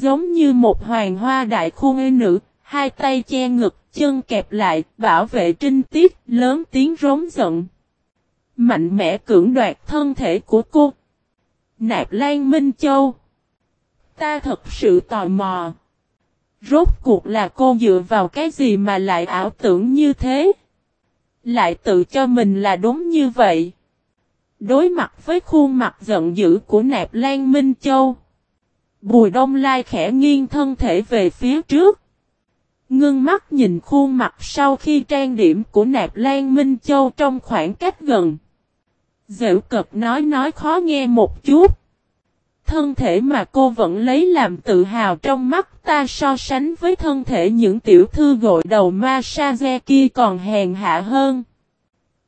Giống như một hoàng hoa đại khuôn nữ, hai tay che ngực, chân kẹp lại, bảo vệ trinh tiết, lớn tiếng rống giận. Mạnh mẽ cưỡng đoạt thân thể của cô. Nạp Lan Minh Châu. Ta thật sự tò mò. Rốt cuộc là cô dựa vào cái gì mà lại ảo tưởng như thế? Lại tự cho mình là đúng như vậy. Đối mặt với khuôn mặt giận dữ của Nạp Lan Minh Châu. Bùi Đông Lai khẽ nghiêng thân thể về phía trước. Ngưng mắt nhìn khuôn mặt sau khi trang điểm của Nạp Lan Minh Châu trong khoảng cách gần. Dễu cực nói nói khó nghe một chút. Thân thể mà cô vẫn lấy làm tự hào trong mắt ta so sánh với thân thể những tiểu thư gội đầu ma sa kia còn hèn hạ hơn.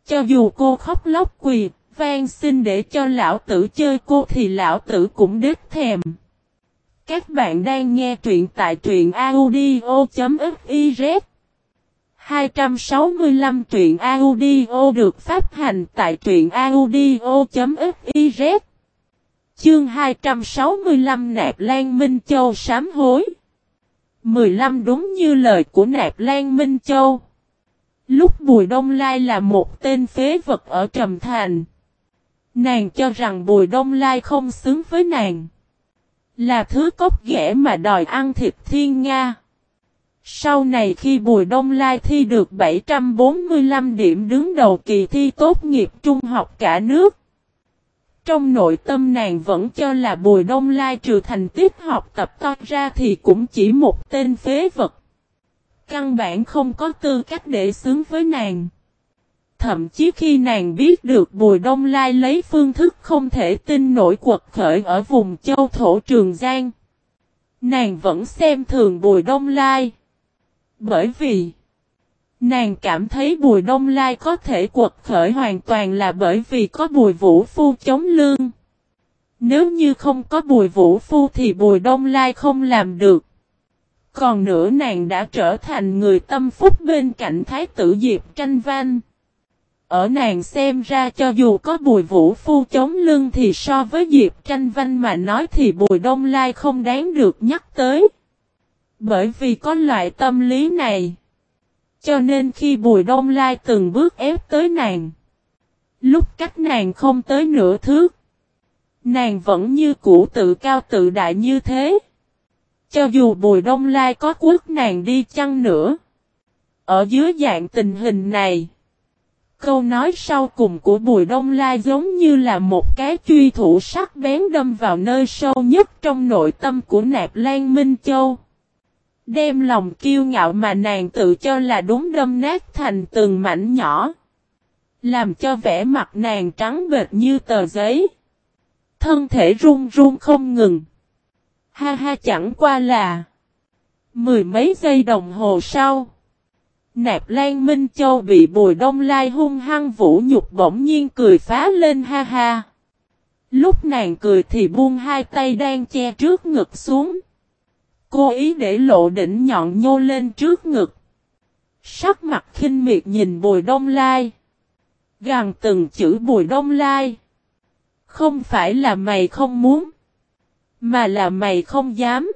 Cho dù cô khóc lóc quỳ, van xin để cho lão tử chơi cô thì lão tử cũng đứt thèm. Các bạn đang nghe truyện tại truyện audio.fiz 265 truyện audio được phát hành tại truyện audio.fiz Chương 265 Nạp Lan Minh Châu sám hối. 15 đúng như lời của Nạp Lan Minh Châu. Lúc Bùi Đông Lai là một tên phế vật ở Trầm Thành. Nàng cho rằng Bùi Đông Lai không xứng với nàng. Là thứ cốc ghẻ mà đòi ăn thịt thiên Nga sau này khi Bùi Đông Lai thi được 745 điểm đứng đầu kỳ thi tốt nghiệp trung học cả nước. Trong nội tâm nàng vẫn cho là Bùi Đông Lai trừ thành tích học tập to ra thì cũng chỉ một tên phế vật. Căn bản không có tư cách để xứng với nàng. Thậm chí khi nàng biết được Bùi Đông Lai lấy phương thức không thể tin nổi quật khởi ở vùng châu thổ Trường Giang. Nàng vẫn xem thường Bùi Đông Lai. Bởi vì, Nàng cảm thấy Bùi Đông Lai có thể quật khởi hoàn toàn là bởi vì có Bùi Vũ Phu chống lương. Nếu như không có Bùi Vũ Phu thì Bùi Đông Lai không làm được. Còn nữa nàng đã trở thành người tâm phúc bên cạnh Thái tử Diệp Tranh Văn. Ở nàng xem ra cho dù có Bùi Vũ Phu chống lưng thì so với Diệp Tranh Văn mà nói thì Bùi Đông Lai không đáng được nhắc tới. Bởi vì có loại tâm lý này. Cho nên khi Bùi Đông Lai từng bước ép tới nàng. Lúc cách nàng không tới nửa thước. Nàng vẫn như cũ tự cao tự đại như thế. Cho dù Bùi Đông Lai có quốc nàng đi chăng nữa. Ở dưới dạng tình hình này. Câu nói sau cùng của Bùi Đông Lai giống như là một cái truy thủ sắc bén đâm vào nơi sâu nhất trong nội tâm của Nạp Lan Minh Châu. Đem lòng kiêu ngạo mà nàng tự cho là đúng đâm nát thành từng mảnh nhỏ. Làm cho vẻ mặt nàng trắng bệt như tờ giấy. Thân thể run run không ngừng. Ha ha chẳng qua là. Mười mấy giây đồng hồ sau. Nạp Lan Minh Châu bị Bùi Đông Lai hung hăng vũ nhục bỗng nhiên cười phá lên ha ha. Lúc nàng cười thì buông hai tay đang che trước ngực xuống. Cô ý để lộ đỉnh nhọn nhô lên trước ngực. Sắc mặt khinh miệt nhìn Bùi Đông Lai. Gàng từng chữ Bùi Đông Lai. Không phải là mày không muốn. Mà là mày không dám.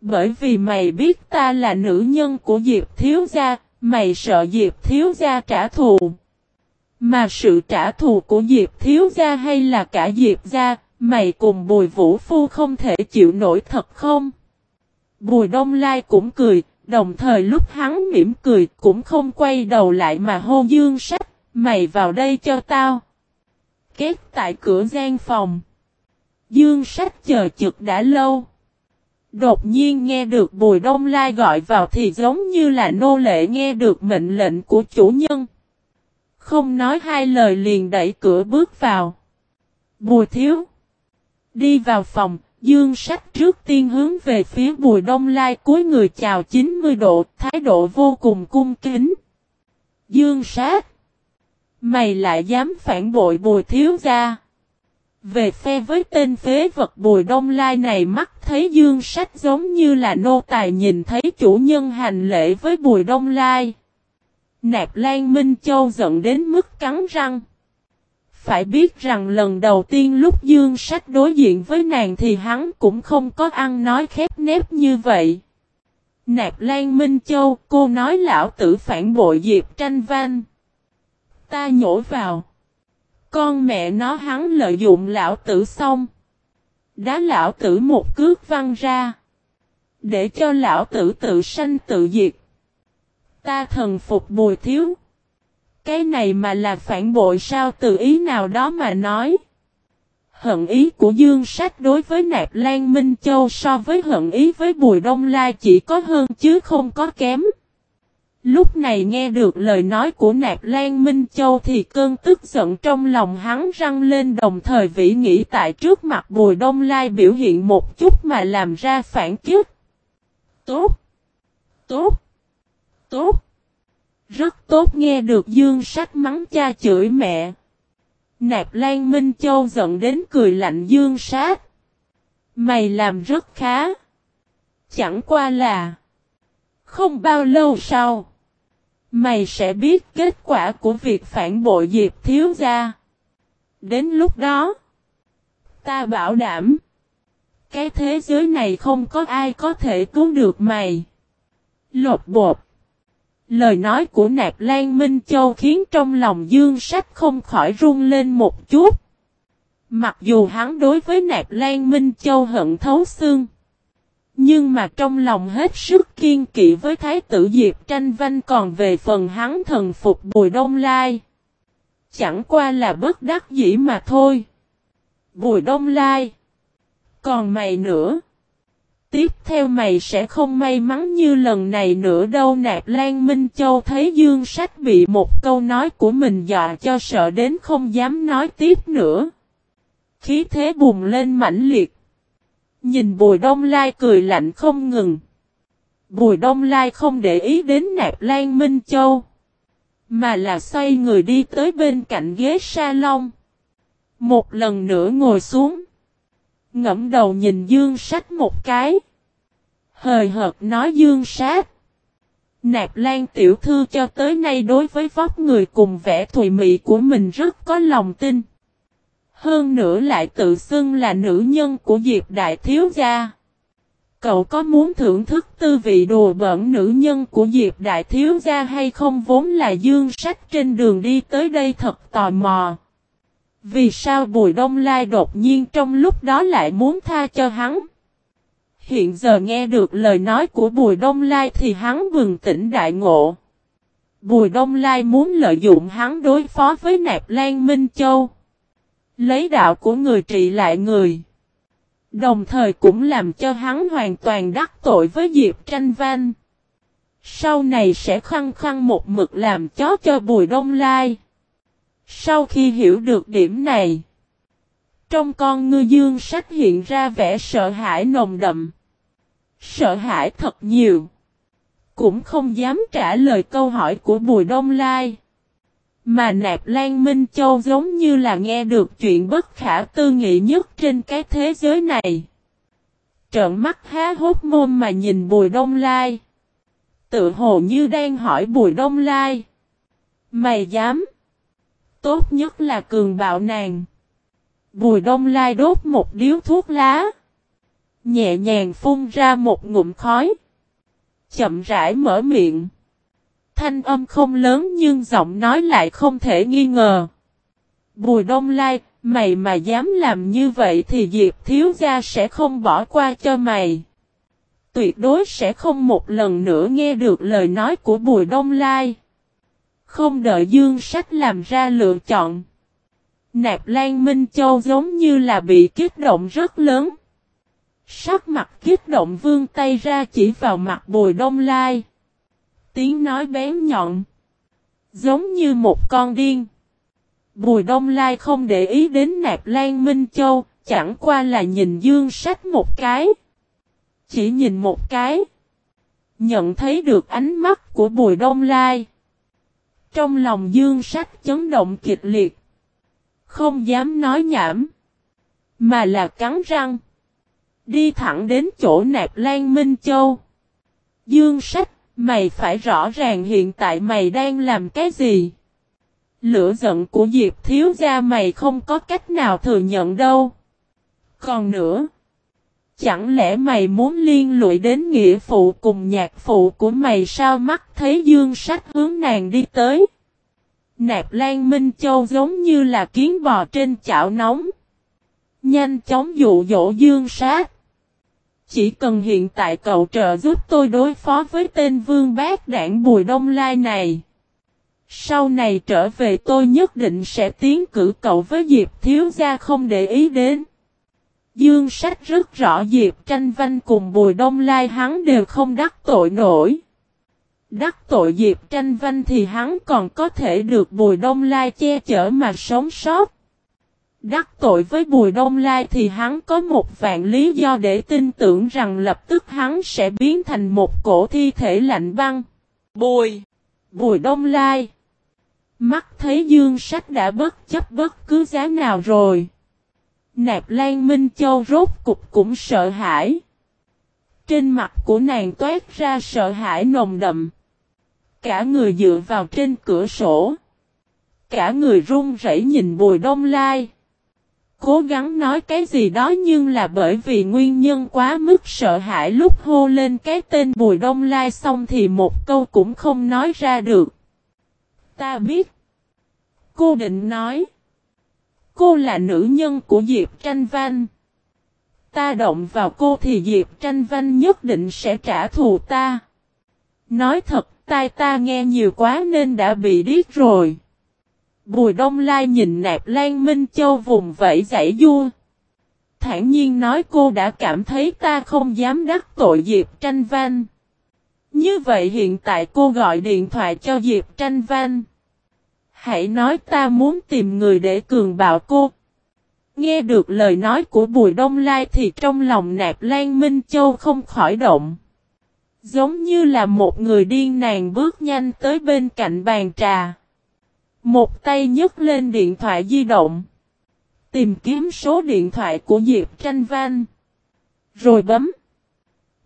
Bởi vì mày biết ta là nữ nhân của Diệp Thiếu Gia. Mày sợ Diệp Thiếu Gia trả thù. Mà sự trả thù của Diệp Thiếu Gia hay là cả Diệp Gia. Mày cùng Bùi Vũ Phu không thể chịu nổi thật không? Bùi Đông Lai cũng cười, đồng thời lúc hắn mỉm cười cũng không quay đầu lại mà hô dương sách, mày vào đây cho tao. Kết tại cửa gian phòng. Dương sách chờ chực đã lâu. Đột nhiên nghe được Bùi Đông Lai gọi vào thì giống như là nô lệ nghe được mệnh lệnh của chủ nhân. Không nói hai lời liền đẩy cửa bước vào. Bùi thiếu. Đi vào phòng, Dương sách trước tiên hướng về phía bùi đông lai cuối người chào 90 độ, thái độ vô cùng cung kính. Dương sát. Mày lại dám phản bội bùi thiếu gia. Về phe với tên phế vật bùi đông lai này mắt thấy dương sách giống như là nô tài nhìn thấy chủ nhân hành lễ với bùi đông lai. Nạp Lan Minh Châu giận đến mức cắn răng. Phải biết rằng lần đầu tiên lúc Dương Sách đối diện với nàng thì hắn cũng không có ăn nói khép nép như vậy. Nạp Lan Minh Châu, cô nói lão tử phản bội Diệp Tranh Văn. Ta nhổ vào. Con mẹ nó hắn lợi dụng lão tử xong. Đá lão tử một cước văng ra. Để cho lão tử tự sanh tự diệt. Ta thần phục bùi thiếu. Cái này mà là phản bội sao từ ý nào đó mà nói. Hận ý của Dương Sách đối với Nạp Lan Minh Châu so với hận ý với Bùi Đông Lai chỉ có hơn chứ không có kém. Lúc này nghe được lời nói của Nạp Lan Minh Châu thì cơn tức giận trong lòng hắn răng lên, đồng thời vĩ nghĩ tại trước mặt Bùi Đông Lai biểu hiện một chút mà làm ra phản kiếp. Tốt! Tốt! Tốt! Rất tốt, nghe được Dương Sách mắng cha chửi mẹ. Nạp Lan Minh Châu giận đến cười lạnh Dương Sát. Mày làm rất khá. Chẳng qua là. Không bao lâu sau. Mày sẽ biết kết quả của việc phản bội Diệp Thiếu Gia. Đến lúc đó. Ta bảo đảm. Cái thế giới này không có ai có thể cứu được mày. Lột bột. Lời nói của Nạp Lan Minh Châu khiến trong lòng Dương Sách không khỏi run lên một chút. Mặc dù hắn đối với Nạp Lan Minh Châu hận thấu xương. Nhưng mà trong lòng hết sức kiên kỵ với Thái tử Diệp Tranh Văn còn về phần hắn thần phục Bùi Đông Lai. Chẳng qua là bất đắc dĩ mà thôi. Bùi Đông Lai. Còn mày nữa. Tiếp theo mày sẽ không may mắn như lần này nữa đâu nạp Lan Minh Châu thấy Dương Sách bị một câu nói của mình dọa cho sợ đến không dám nói tiếp nữa. Khí thế bùng lên mãnh liệt. Nhìn Bùi Đông Lai cười lạnh không ngừng. Bùi Đông Lai không để ý đến nạp Lan Minh Châu. Mà là xoay người đi tới bên cạnh ghế salon. Một lần nữa ngồi xuống. Ngẫm đầu nhìn Dương Sách một cái. Hời hợt nói Dương Sát. Nạp Lan tiểu thư cho tới nay đối với vóc người cùng vẻ thùy mị của mình rất có lòng tin. Hơn nữa lại tự xưng là nữ nhân của Diệp Đại Thiếu Gia. Cậu có muốn thưởng thức tư vị đồ bẩn nữ nhân của Diệp Đại Thiếu Gia hay không vốn là dương sách trên đường đi tới đây thật tò mò. Vì sao Bùi Đông Lai đột nhiên trong lúc đó lại muốn tha cho hắn? Hiện giờ nghe được lời nói của Bùi Đông Lai thì hắn bừng tỉnh đại ngộ. Bùi Đông Lai muốn lợi dụng hắn đối phó với Nạp Lan Minh Châu. Lấy đạo của người trị lại người. Đồng thời cũng làm cho hắn hoàn toàn đắc tội với Diệp Tranh Văn. Sau này sẽ khăng khăng một mực làm chó cho Bùi Đông Lai. Sau khi hiểu được điểm này, trong con ngư dương sách hiện ra vẻ sợ hãi nồng đậm. Sợ hãi thật nhiều. Cũng không dám trả lời câu hỏi của Bùi Đông Lai. Mà Nạp Lan Minh Châu giống như là nghe được chuyện bất khả tư nghị nhất trên cái thế giới này. Trợn mắt há hốt môn mà nhìn Bùi Đông Lai. Tự hồ như đang hỏi Bùi Đông Lai. Mày dám? Tốt nhất là cường bạo nàng. Bùi Đông Lai đốt một điếu thuốc lá. Nhẹ nhàng phun ra một ngụm khói. Chậm rãi mở miệng. Thanh âm không lớn nhưng giọng nói lại không thể nghi ngờ. Bùi Đông Lai, mày mà dám làm như vậy thì Diệp Thiếu Gia sẽ không bỏ qua cho mày. Tuyệt đối sẽ không một lần nữa nghe được lời nói của Bùi Đông Lai. Không đợi Dương Sách làm ra lựa chọn. Nạp Lan Minh Châu giống như là bị kích động rất lớn. Sắc mặt kích động vương tay ra chỉ vào mặt Bùi Đông Lai tiếng nói bén nhọn. Giống như một con điên. Bùi Đông Lai không để ý đến Nạp Lan Minh Châu, chẳng qua là nhìn dương sách một cái. Chỉ nhìn một cái. Nhận thấy được ánh mắt của Bùi Đông Lai. Trong lòng dương sách chấn động kịch liệt. Không dám nói nhảm. Mà là cắn răng. Đi thẳng đến chỗ Nạp Lan Minh Châu. Dương sách Mày phải rõ ràng hiện tại mày đang làm cái gì? Lửa giận của Diệp thiếu gia mày không có cách nào thừa nhận đâu. Còn nữa. Chẳng lẽ mày muốn liên lụy đến nghĩa phụ cùng nhạc phụ của mày sao mắt thấy dương sách hướng nàng đi tới. Nạp Lan Minh Châu giống như là kiến bò trên chảo nóng. Nhanh chóng dụ dỗ dương sát. Chỉ cần hiện tại cậu trợ giúp tôi đối phó với tên vương bác đảng Bùi Đông Lai này. Sau này trở về tôi nhất định sẽ tiến cử cậu với Diệp Thiếu Gia không để ý đến. Dương sách rất rõ Diệp Tranh Văn cùng Bùi Đông Lai hắn đều không đắc tội nổi. Đắc tội Diệp Tranh Văn thì hắn còn có thể được Bùi Đông Lai che chở mà sống sót. Đắc tội với Bùi Đông Lai thì hắn có một vạn lý do để tin tưởng rằng lập tức hắn sẽ biến thành một cổ thi thể lạnh băng. Bùi! Bùi Đông Lai! Mắt thấy dương sách đã bất chấp bất cứ giá nào rồi. Nạp Lan Minh Châu rốt cục cũng sợ hãi. Trên mặt của nàng toát ra sợ hãi nồng đậm. Cả người dựa vào trên cửa sổ. Cả người run rẩy nhìn Bùi Đông Lai. Cố gắng nói cái gì đó nhưng là bởi vì nguyên nhân quá mức sợ hãi lúc hô lên cái tên Bùi Đông Lai xong thì một câu cũng không nói ra được. Ta biết. Cô định nói. Cô là nữ nhân của Diệp Tranh Văn. Ta động vào cô thì Diệp Tranh Văn nhất định sẽ trả thù ta. Nói thật, tai ta nghe nhiều quá nên đã bị điếc rồi. Bùi Đông Lai nhìn nạp Lan Minh Châu vùng vẫy giải vua. Thản nhiên nói cô đã cảm thấy ta không dám đắc tội Diệp Tranh Văn. Như vậy hiện tại cô gọi điện thoại cho Diệp Tranh Văn. Hãy nói ta muốn tìm người để cường bạo cô. Nghe được lời nói của Bùi Đông Lai thì trong lòng nạp Lan Minh Châu không khỏi động. Giống như là một người điên nàng bước nhanh tới bên cạnh bàn trà. Một tay nhấc lên điện thoại di động. Tìm kiếm số điện thoại của Diệp Tranh Văn. Rồi bấm.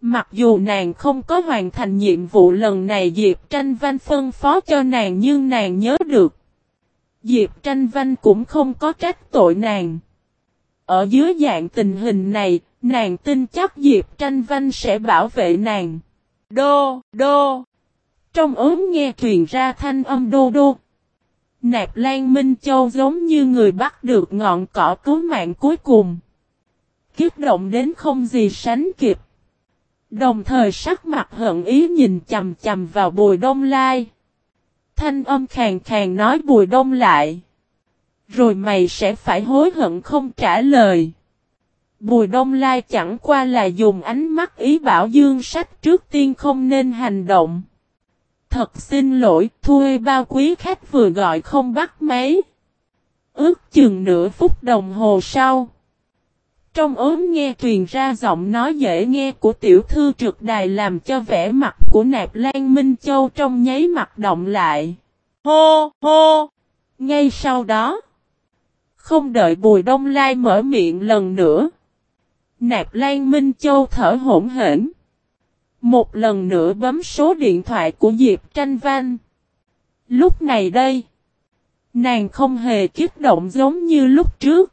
Mặc dù nàng không có hoàn thành nhiệm vụ lần này Diệp Tranh Văn phân phó cho nàng nhưng nàng nhớ được. Diệp Tranh Văn cũng không có trách tội nàng. Ở dưới dạng tình hình này, nàng tin chắc Diệp Tranh Văn sẽ bảo vệ nàng. Đô, đô. Trong ốm nghe truyền ra thanh âm đô đô. Nạp Lan Minh Châu giống như người bắt được ngọn cỏ cứu mạng cuối cùng. Kiếp động đến không gì sánh kịp. Đồng thời sắc mặt hận ý nhìn chầm chầm vào bùi đông lai. Thanh âm khàng khàng nói bùi đông lại. Rồi mày sẽ phải hối hận không trả lời. Bùi đông lai chẳng qua là dùng ánh mắt ý bảo dương sách trước tiên không nên hành động. Thật xin lỗi, thuê bao quý khách vừa gọi không bắt máy. Ước chừng nửa phút đồng hồ sau. Trong ốm nghe truyền ra giọng nói dễ nghe của tiểu thư trực đài làm cho vẻ mặt của nạp Lan Minh Châu trong nháy mặt động lại. Hô, hô! Ngay sau đó, không đợi Bùi Đông Lai mở miệng lần nữa. Nạp Lan Minh Châu thở hổn hển. Một lần nữa bấm số điện thoại của Diệp Tranh Văn. Lúc này đây, nàng không hề kích động giống như lúc trước.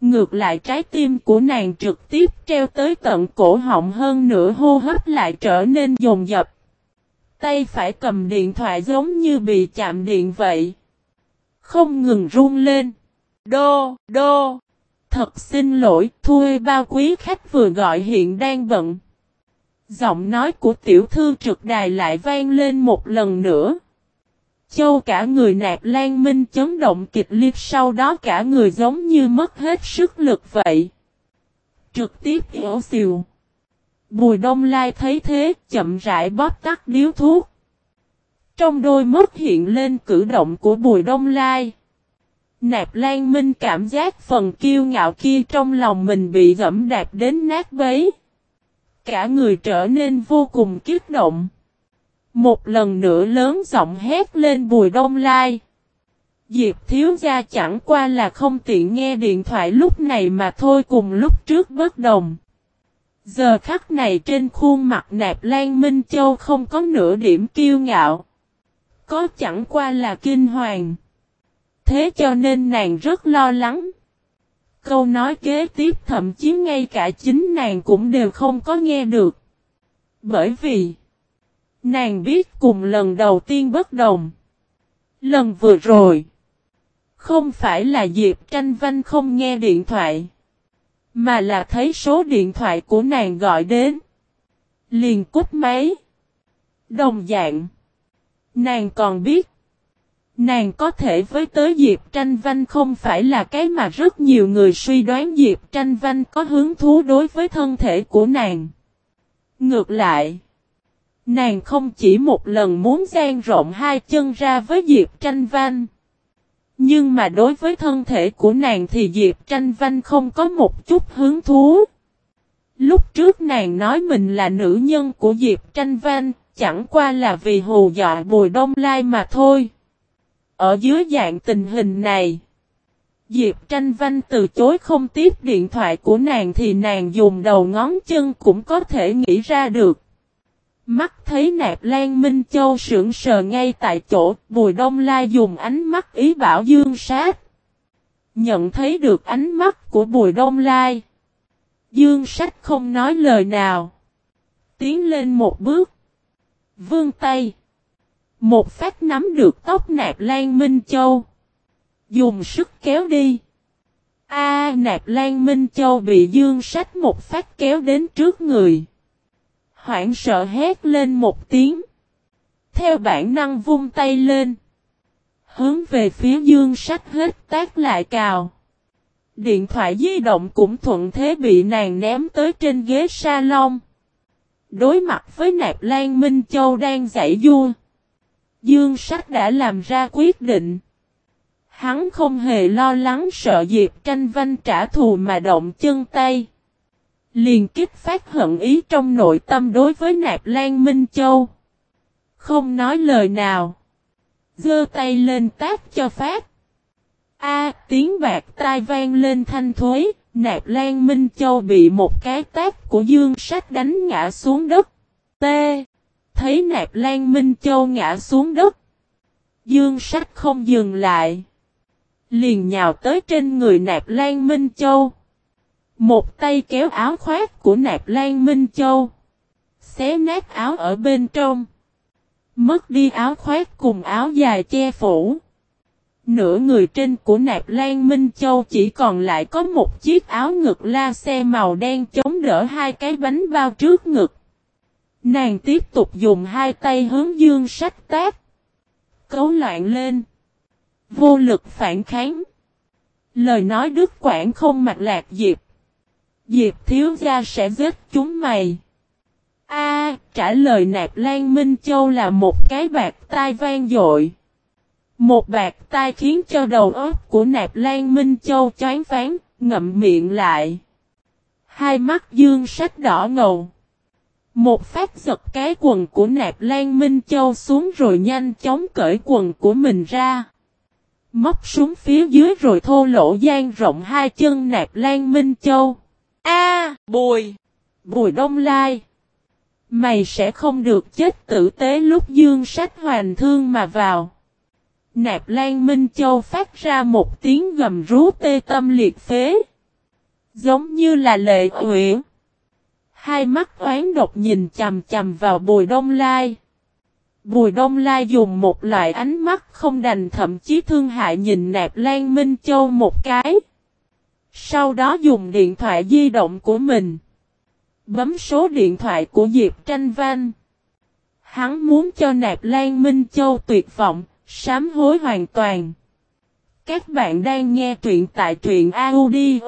Ngược lại trái tim của nàng trực tiếp treo tới tận cổ họng hơn nữa hô hấp lại trở nên dồn dập. Tay phải cầm điện thoại giống như bị chạm điện vậy. Không ngừng run lên. Đô, đô. Thật xin lỗi, thuê bao quý khách vừa gọi hiện đang bận. Giọng nói của tiểu thư trực đài lại vang lên một lần nữa. Châu cả người nạp lan minh chấn động kịch liệt, sau đó cả người giống như mất hết sức lực vậy. Trực tiếp yếu xìu. Bùi đông lai thấy thế, chậm rãi bóp tắt điếu thuốc. Trong đôi mắt hiện lên cử động của bùi đông lai. Nạp Lan Minh cảm giác phần kiêu ngạo kia trong lòng mình bị gẫm đạp đến nát bấy. Cả người trở nên vô cùng kiết động. Một lần nữa lớn giọng hét lên bùi đông lai. Diệp thiếu gia chẳng qua là không tiện nghe điện thoại lúc này mà thôi cùng lúc trước bất đồng. Giờ khắc này trên khuôn mặt nạp Lan Minh Châu không có nửa điểm kiêu ngạo. Có chẳng qua là kinh hoàng. thế cho nên nàng rất lo lắng. Câu nói kế tiếp thậm chí ngay cả chính nàng cũng đều không có nghe được. Bởi vì, nàng biết cùng lần đầu tiên bất đồng. Lần vừa rồi, không phải là Diệp Tranh Văn không nghe điện thoại, mà là thấy số điện thoại của nàng gọi đến. Liền cút máy. Đồng dạng, nàng còn biết, nàng có thể với tới Diệp Tranh Văn không phải là cái mà rất nhiều người suy đoán Diệp Tranh Văn có hứng thú đối với thân thể của nàng. Ngược lại, nàng không chỉ một lần muốn gian rộng hai chân ra với Diệp Tranh Văn. Nhưng mà đối với thân thể của nàng thì Diệp Tranh Văn không có một chút hứng thú. Lúc trước nàng nói mình là nữ nhân của Diệp Tranh Văn, chẳng qua là vì hù dọa Bùi Đông Lai mà thôi. Ở dưới dạng tình hình này, Diệp Tranh Văn từ chối không tiếp điện thoại của nàng thì nàng dùng đầu ngón chân cũng có thể nghĩ ra được. Mắt thấy nạp Lan Minh Châu sững sờ ngay tại chỗ, Bùi Đông Lai dùng ánh mắt ý bảo Dương Sát. Nhận thấy được ánh mắt của Bùi Đông Lai. Dương Sách không nói lời nào. Tiến lên một bước. Vương tay. Một phát nắm được tóc nạp Lan Minh Châu. Dùng sức kéo đi. A, nạp Lan Minh Châu bị Dương Sách một phát kéo đến trước người hoảng sợ hét lên một tiếng. Theo bản năng vung tay lên. Hướng về phía dương sách hết tác lại cào. Điện thoại di động cũng thuận thế bị nàng ném tới trên ghế salon. Đối mặt với nạp Lan Minh Châu đang giải vua. Dương sách đã làm ra quyết định. Hắn không hề lo lắng sợ Diệp tranh vanh trả thù mà động chân tay. Liền kích phát hận ý trong nội tâm đối với nạp Lan Minh Châu. Không nói lời nào. Dơ tay lên tác cho phát. A tiếng bạc tai vang lên thanh thối, nạp Lan Minh Châu bị một cái tác của dương sách đánh ngã xuống đất. T. Thấy nạp Lan Minh Châu ngã xuống đất. Dương sách không dừng lại. Liền nhào tới trên người nạp Lan Minh Châu. Một tay kéo áo khoác của nạp Lan Minh Châu. Xé nát áo ở bên trong. Mất đi áo khoác cùng áo dài che phủ. Nửa người trên của nạp Lan Minh Châu chỉ còn lại có một chiếc áo ngực la xe màu đen chống đỡ hai cái bánh bao trước ngực. Nàng tiếp tục dùng hai tay hướng dương sách tác. Cấu loạn lên. Vô lực phản kháng. Lời nói đứt quảng không mạch lạc diệp. Diệp thiếu gia sẽ giết chúng mày. A, trả lời nạp Lan Minh Châu là một cái bạc tai vang dội. Một bạc tai khiến cho đầu óc của nạp Lan Minh Châu choáng phán, ngậm miệng lại. Hai mắt dương sách đỏ ngầu. Một phát giật cái quần của nạp Lan Minh Châu xuống rồi nhanh chóng cởi quần của mình ra. Móc xuống phía dưới rồi thô lỗ gian rộng hai chân nạp Lan Minh Châu. A, Bùi, Bùi Đông Lai. Mày sẽ không được chết tử tế lúc dương sách hoàn thương mà vào. Nạp Lan Minh Châu phát ra một tiếng gầm rú tê tâm liệt phế. Giống như là lệ uyển. Hai mắt oán độc nhìn chầm chầm vào Bùi Đông Lai. Bùi Đông Lai dùng một loại ánh mắt không đành thậm chí thương hại nhìn Nạp Lan Minh Châu một cái. Sau đó dùng điện thoại di động của mình. Bấm số điện thoại của Diệp Tranh Văn. Hắn muốn cho Nạp Lan Minh Châu tuyệt vọng, sám hối hoàn toàn. Các bạn đang nghe truyện tại truyện audio.fif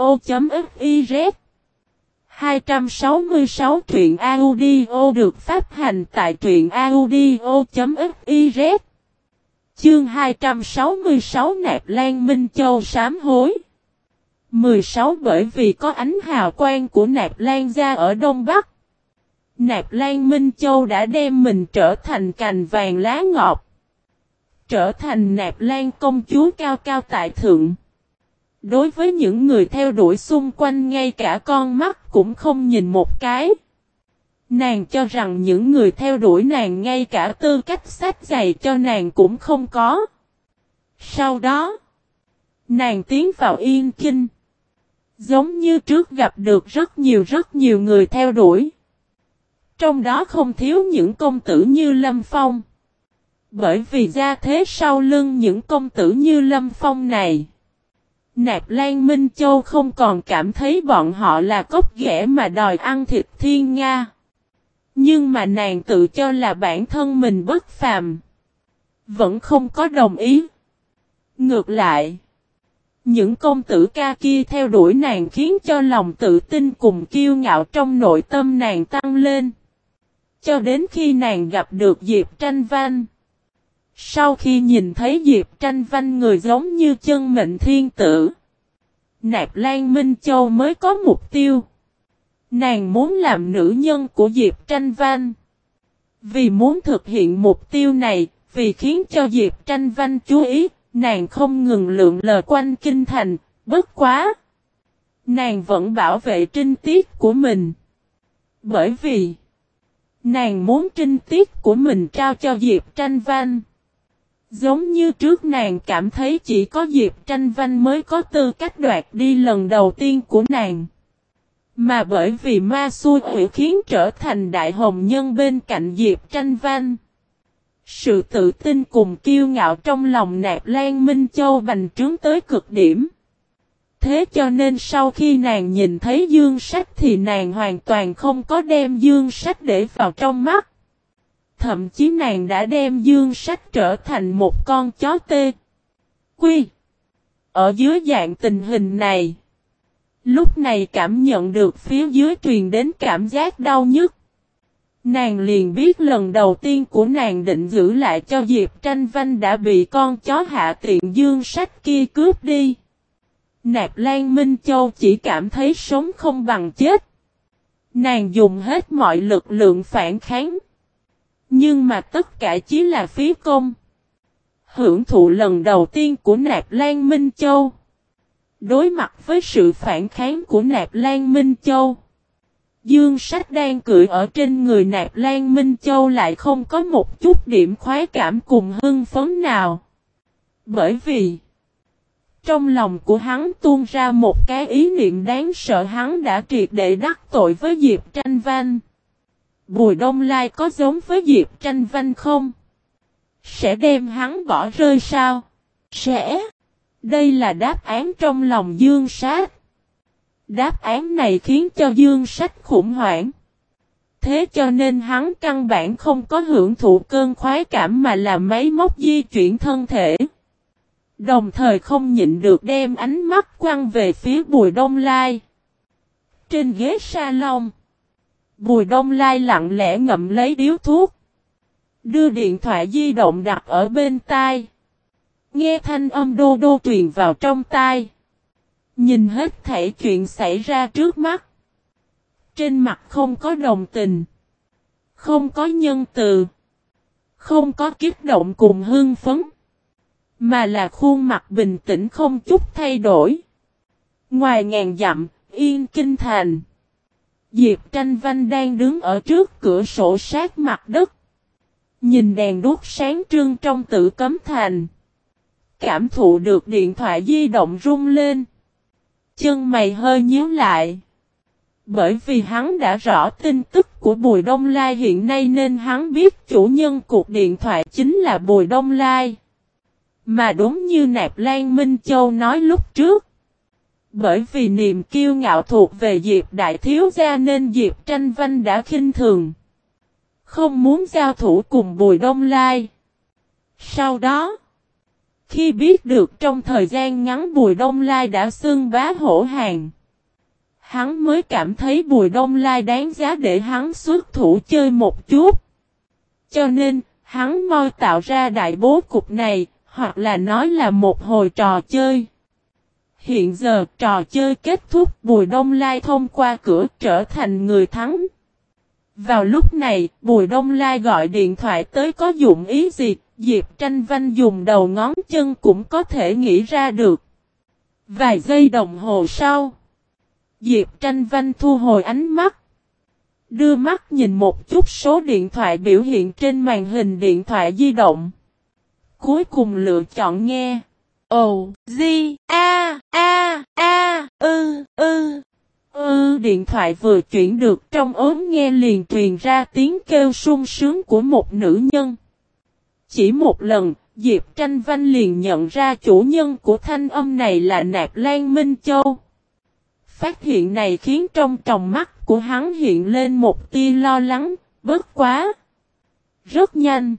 266 truyện audio được phát hành tại truyện audio.fiz Chương 266 Nạp Lan Minh Châu sám hối 16 bởi vì có ánh hào quang của Nạp Lan ra ở Đông Bắc. Nạp Lan Minh Châu đã đem mình trở thành cành vàng lá ngọt. Trở thành Nạp Lan công chúa cao cao tại thượng. Đối với những người theo đuổi xung quanh ngay cả con mắt cũng không nhìn một cái. Nàng cho rằng những người theo đuổi nàng ngay cả tư cách sách giày cho nàng cũng không có. Sau đó, Nàng tiến vào yên kinh. Giống như trước gặp được rất nhiều rất nhiều người theo đuổi. Trong đó không thiếu những công tử như Lâm Phong. Bởi vì gia thế sau lưng những công tử như Lâm Phong này. Nạp Lan Minh Châu không còn cảm thấy bọn họ là cốc ghẻ mà đòi ăn thịt thiên Nga. Nhưng mà nàng tự cho là bản thân mình bất phàm. Vẫn không có đồng ý. Ngược lại. Những công tử ca kia theo đuổi nàng khiến cho lòng tự tin cùng kiêu ngạo trong nội tâm nàng tăng lên. Cho đến khi nàng gặp được Diệp Tranh Văn. Sau khi nhìn thấy Diệp Tranh Văn người giống như chân mệnh thiên tử. Nạp Lan Minh Châu mới có mục tiêu. Nàng muốn làm nữ nhân của Diệp Tranh Văn. Vì muốn thực hiện mục tiêu này, vì khiến cho Diệp Tranh Văn chú ý, nàng không ngừng lượng lờ quanh kinh thành, bất quá. Nàng vẫn bảo vệ trinh tiết của mình. Bởi vì, nàng muốn trinh tiết của mình trao cho Diệp Tranh Văn. Giống như trước nàng cảm thấy chỉ có Diệp Tranh Văn mới có tư cách đoạt đi lần đầu tiên của nàng. Mà bởi vì ma xui quỷ khiến trở thành đại hồng nhân bên cạnh Diệp Tranh Văn. Sự tự tin cùng kiêu ngạo trong lòng nạp Lan Minh Châu bành trướng tới cực điểm. Thế cho nên sau khi nàng nhìn thấy dương sách thì nàng hoàn toàn không có đem dương sách để vào trong mắt. Thậm chí nàng đã đem dương sách trở thành một con chó tê. Quy. Ở dưới dạng tình hình này. Lúc này cảm nhận được phía dưới truyền đến cảm giác đau nhức. Nàng liền biết lần đầu tiên của nàng định giữ lại cho Diệp Tranh Văn đã bị con chó hạ tiện dương sách kia cướp đi. Nạp Lan Minh Châu chỉ cảm thấy sống không bằng chết. Nàng dùng hết mọi lực lượng phản kháng. Nhưng mà tất cả chỉ là phí công. Hưởng thụ lần đầu tiên của Nạp Lan Minh Châu. Đối mặt với sự phản kháng của Nạp Lan Minh Châu. Dương sách đang cười ở trên người Nạp Lan Minh Châu lại không có một chút điểm khoái cảm cùng hưng phấn nào. Bởi vì, trong lòng của hắn tuôn ra một cái ý niệm đáng sợ hắn đã triệt để đắc tội với Diệp Tranh Văn. Bùi Đông Lai có giống với Diệp Tranh Văn không? Sẽ đem hắn bỏ rơi sao? Sẽ. Đây là đáp án trong lòng Dương Sát. Đáp án này khiến cho Dương Sách khủng hoảng. Thế cho nên hắn căn bản không có hưởng thụ cơn khoái cảm mà là máy móc di chuyển thân thể. Đồng thời không nhịn được đem ánh mắt quăng về phía Bùi Đông Lai. Trên ghế salon. Bùi Đông Lai lặng lẽ ngậm lấy điếu thuốc. Đưa điện thoại di động đặt ở bên tai. Nghe thanh âm đô đô truyền vào trong tai. Nhìn hết thể chuyện xảy ra trước mắt. Trên mặt không có đồng tình. Không có nhân từ. Không có kiếp động cùng hương phấn. Mà là khuôn mặt bình tĩnh không chút thay đổi. Ngoài ngàn dặm, yên kinh thành. Diệp tranh văn đang đứng ở trước cửa sổ sát mặt đất. Nhìn đèn đuốc sáng trưng trong tự cấm thành. Cảm thụ được điện thoại di động rung lên. Chân mày hơi nhíu lại. Bởi vì hắn đã rõ tin tức của Bùi Đông Lai hiện nay nên hắn biết chủ nhân cuộc điện thoại chính là Bùi Đông Lai. Mà đúng như Nạp Lan Minh Châu nói lúc trước. Bởi vì niềm kiêu ngạo thuộc về Diệp Đại Thiếu Gia nên Diệp Tranh Văn đã khinh thường. Không muốn giao thủ cùng Bùi Đông Lai. Sau đó, khi biết được trong thời gian ngắn Bùi Đông Lai đã xưng bá hổ hàng, hắn mới cảm thấy Bùi Đông Lai đáng giá để hắn xuất thủ chơi một chút. Cho nên, hắn moi tạo ra đại bố cục này, hoặc là nói là một hồi trò chơi. Hiện giờ trò chơi kết thúc Bùi Đông Lai thông qua cửa trở thành người thắng. Vào lúc này, Bùi Đông Lai gọi điện thoại tới có dụng ý gì, Diệp Tranh Văn dùng đầu ngón chân cũng có thể nghĩ ra được. Vài giây đồng hồ sau, Diệp Tranh Văn thu hồi ánh mắt. Đưa mắt nhìn một chút số điện thoại biểu hiện trên màn hình điện thoại di động. Cuối cùng lựa chọn nghe. O, Z, A. Ư, ư, ư điện thoại vừa chuyển được trong ốm nghe liền truyền ra tiếng kêu sung sướng của một nữ nhân. Chỉ một lần, Diệp Tranh Văn liền nhận ra chủ nhân của thanh âm này là Nạp Lan Minh Châu. Phát hiện này khiến trong tròng mắt của hắn hiện lên một tia lo lắng, bớt quá. Rất nhanh.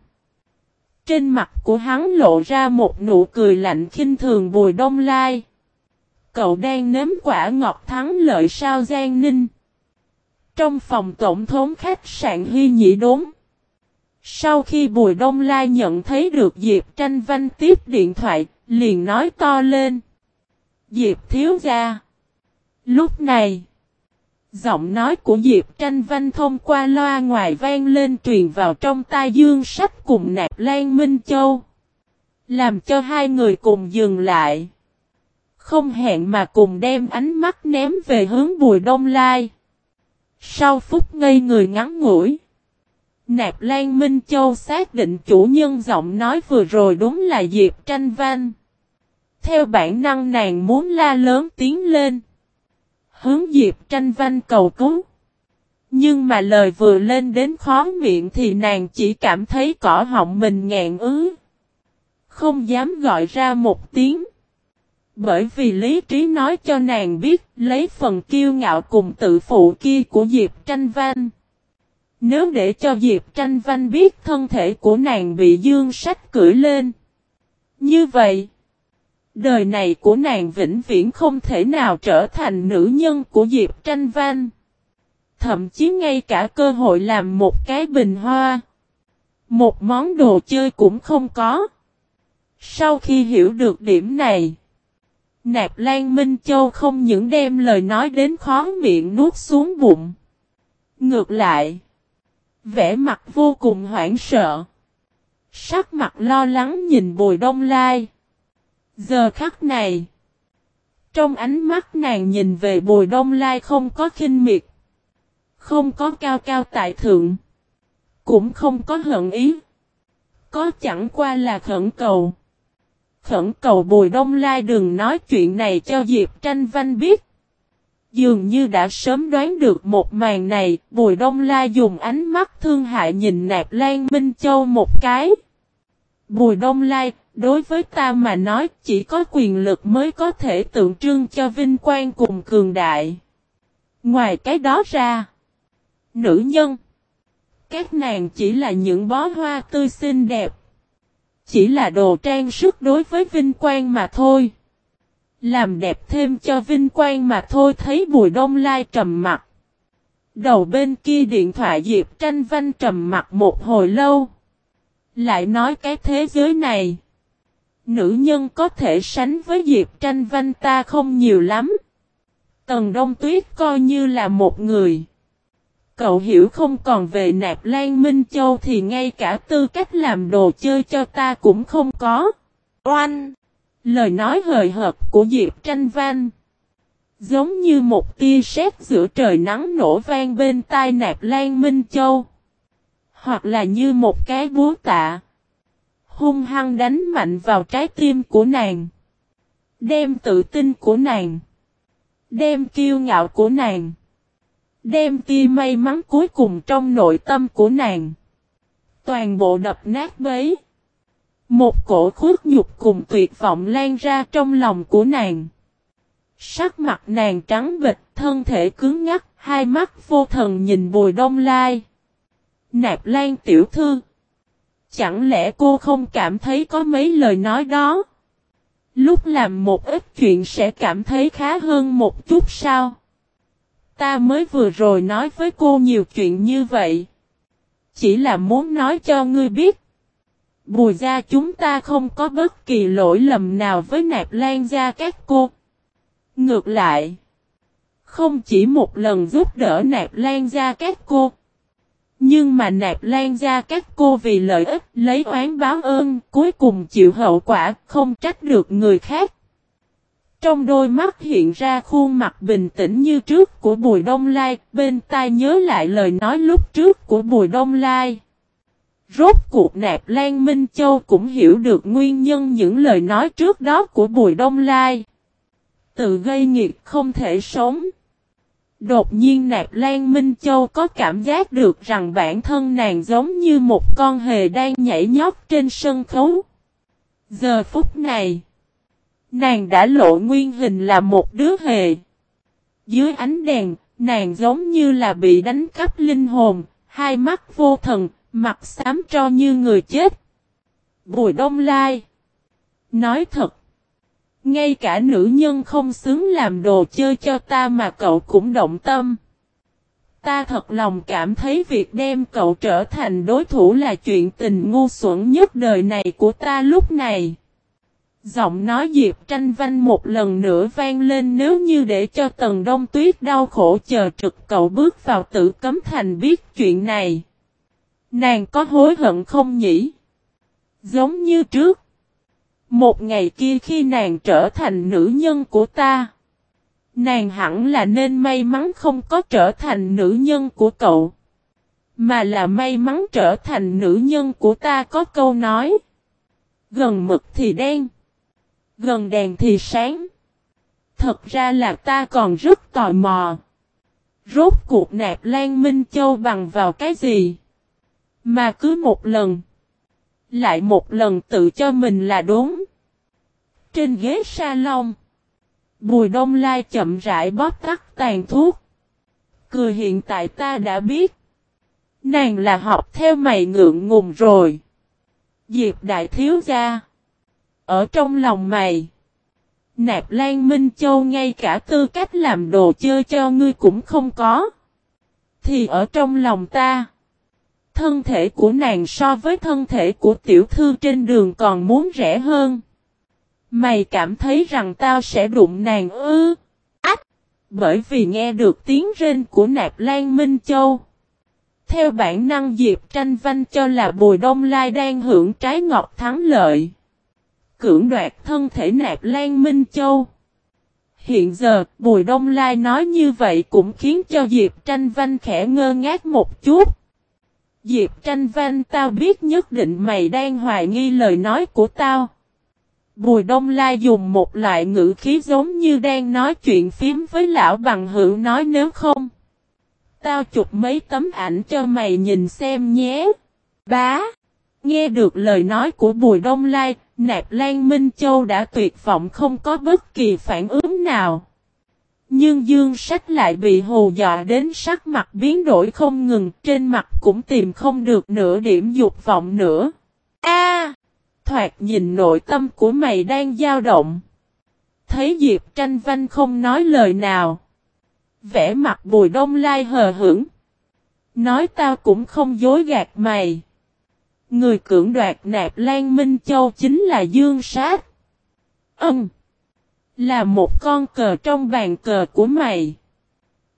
Trên mặt của hắn lộ ra một nụ cười lạnh khinh thường Bùi Đông Lai. Cậu đang nếm quả ngọt thắng lợi sao Giang Ninh. Trong phòng tổng thống khách sạn Huy Nhị Đốn. Sau khi Bùi Đông Lai nhận thấy được Diệp Tranh Văn tiếp điện thoại, liền nói to lên. Diệp thiếu gia. Lúc này, giọng nói của Diệp Tranh Văn thông qua loa ngoài vang lên truyền vào trong tai Dương Sách cùng Nạp Lan Minh Châu. Làm cho hai người cùng dừng lại. Không hẹn mà cùng đem ánh mắt ném về hướng Bùi Đông Lai. Sau phút ngây người ngắn ngủi. Nạp Lan Minh Châu xác định chủ nhân giọng nói vừa rồi đúng là Diệp Tranh Văn. Theo bản năng nàng muốn la lớn tiếng lên. Hướng Diệp Tranh Văn cầu cứu. Nhưng mà lời vừa lên đến khó miệng thì nàng chỉ cảm thấy cỏ họng mình ngạn ứ. Không dám gọi ra một tiếng. Bởi vì lý trí nói cho nàng biết lấy phần kiêu ngạo cùng tự phụ kia của Diệp Tranh Văn. Nếu để cho Diệp Tranh Văn biết thân thể của nàng bị dương sách cưỡi lên. Như vậy, đời này của nàng vĩnh viễn không thể nào trở thành nữ nhân của Diệp Tranh Văn. Thậm chí ngay cả cơ hội làm một cái bình hoa. Một món đồ chơi cũng không có. Sau khi hiểu được điểm này, Nạp Lan Minh Châu không những đem lời nói đến khó miệng nuốt xuống bụng. Ngược lại, vẻ mặt vô cùng hoảng sợ. Sắc mặt lo lắng nhìn Bùi Đông Lai. Giờ khắc này, trong ánh mắt nàng nhìn về Bùi Đông Lai không có khinh miệt, không có cao cao tại thượng, cũng không có hận ý, có chẳng qua là khẩn cầu. Khẩn cầu Bùi Đông Lai đừng nói chuyện này cho Diệp Tranh Văn biết. Dường như đã sớm đoán được một màn này, Bùi Đông Lai dùng ánh mắt thương hại nhìn Nạp Lan Minh Châu một cái. Bùi Đông Lai, đối với ta mà nói chỉ có quyền lực mới có thể tượng trưng cho vinh quang cùng cường đại. Ngoài cái đó ra, nữ nhân, các nàng chỉ là những bó hoa tươi xinh đẹp. Chỉ là đồ trang sức đối với vinh quang mà thôi. Làm đẹp thêm cho vinh quang mà thôi thấy bùi đông lai trầm mặt. Đầu bên kia điện thoại Diệp Tranh Văn trầm mặt một hồi lâu. Lại nói cái thế giới này. Nữ nhân có thể sánh với Diệp Tranh Văn ta không nhiều lắm. Tần Đông Tuyết coi như là một người. Cậu hiểu không còn về nạp Lan Minh Châu thì ngay cả tư cách làm đồ chơi cho ta cũng không có. Oanh! Lời nói hời hợp của Diệp Tranh Văn. Giống như một tia sét giữa trời nắng nổ vang bên tai nạp Lan Minh Châu. Hoặc là như một cái búa tạ. Hung hăng đánh mạnh vào trái tim của nàng. Đem tự tin của nàng. Đem kiêu ngạo của nàng. Đem tia may mắn cuối cùng trong nội tâm của nàng. Toàn bộ đập nát bấy. Một cổ khuất nhục cùng tuyệt vọng lan ra trong lòng của nàng. Sắc mặt nàng trắng bịch, thân thể cứng ngắc, hai mắt vô thần nhìn bùi đông lai. Nạp lan tiểu thư. Chẳng lẽ cô không cảm thấy có mấy lời nói đó? Lúc làm một ít chuyện sẽ cảm thấy khá hơn một chút sao? Ta mới vừa rồi nói với cô nhiều chuyện như vậy. Chỉ là muốn nói cho ngươi biết. Bùi gia chúng ta không có bất kỳ lỗi lầm nào với nạp lan gia các cô. Ngược lại. Không chỉ một lần giúp đỡ nạp lan gia các cô. Nhưng mà nạp lan gia các cô vì lợi ích lấy oán báo ơn, cuối cùng chịu hậu quả không trách được người khác. Trong đôi mắt hiện ra khuôn mặt bình tĩnh như trước của Bùi Đông Lai, bên tai nhớ lại lời nói lúc trước của Bùi Đông Lai. Rốt cuộc nạp Lan Minh Châu cũng hiểu được nguyên nhân những lời nói trước đó của Bùi Đông Lai. tự gây nghiệt không thể sống. Đột nhiên Nạp Lan Minh Châu có cảm giác được rằng bản thân nàng giống như một con hề đang nhảy nhót trên sân khấu. Giờ phút này, nàng đã lộ nguyên hình là một đứa hề. Dưới ánh đèn, nàng giống như là bị đánh cắp linh hồn, hai mắt vô thần, mặt xám cho như người chết. Bùi Đông Lai Nói thật, ngay cả nữ nhân không xứng làm đồ chơi cho ta mà cậu cũng động tâm. Ta thật lòng cảm thấy việc đem cậu trở thành đối thủ là chuyện tình ngu xuẩn nhất đời này của ta lúc này. Giọng nói Diệp tranh vanh một lần nữa vang lên nếu như để cho tần đông tuyết đau khổ chờ trực cậu bước vào tử cấm thành biết chuyện này. Nàng có hối hận không nhỉ? Giống như trước. Một ngày kia khi nàng trở thành nữ nhân của ta. Nàng hẳn là nên may mắn không có trở thành nữ nhân của cậu. Mà là may mắn trở thành nữ nhân của ta có câu nói. Gần mực thì đen. Gần đèn thì sáng. Thật ra là ta còn rất tò mò. Rốt cuộc nạp Lan Minh Châu bằng vào cái gì? Mà cứ một lần. Lại một lần tự cho mình là đúng. Trên ghế salon. Bùi đông lai chậm rãi bóp tắt tàn thuốc. Cười hiện tại ta đã biết. Nàng là học theo mày ngượng ngùng rồi. Diệp đại thiếu gia. Ở trong lòng mày. Nạp Lan Minh Châu ngay cả tư cách làm đồ chơi cho ngươi cũng không có. Thì ở trong lòng ta. Thân thể của nàng so với thân thể của tiểu thư trên đường còn muốn rẻ hơn. Mày cảm thấy rằng tao sẽ đụng nàng ư? Ách! Bởi vì nghe được tiếng rên của nạp Lan Minh Châu. Theo bản năng Diệp tranh vanh cho là Bùi Đông Lai đang hưởng trái ngọt thắng lợi. Cưỡng đoạt thân thể nạp Lan Minh Châu. Hiện giờ, Bùi Đông Lai nói như vậy cũng khiến cho Diệp tranh Văn khẽ ngơ ngác một chút. Diệp tranh Văn tao biết nhất định mày đang hoài nghi lời nói của tao. Bùi Đông Lai dùng một loại ngữ khí giống như đang nói chuyện phím với lão bằng hữu nói nếu không. Tao chụp mấy tấm ảnh cho mày nhìn xem nhé. Bá. Nghe được lời nói của Bùi Đông Lai, Nạp Lan Minh Châu đã tuyệt vọng không có bất kỳ phản ứng nào. Nhưng Dương Sách lại bị hù dọa đến sắc mặt biến đổi không ngừng, trên mặt cũng tìm không được nửa điểm dục vọng nữa. A, Thoạt nhìn nội tâm của mày đang dao động. Thấy Diệp Tranh Văn không nói lời nào. Vẽ mặt Bùi Đông Lai hờ hững. Nói tao cũng không dối gạt mày. Người cưỡng đoạt nạp Lan Minh Châu chính là Dương Sát. Ân. Là một con cờ trong bàn cờ của mày.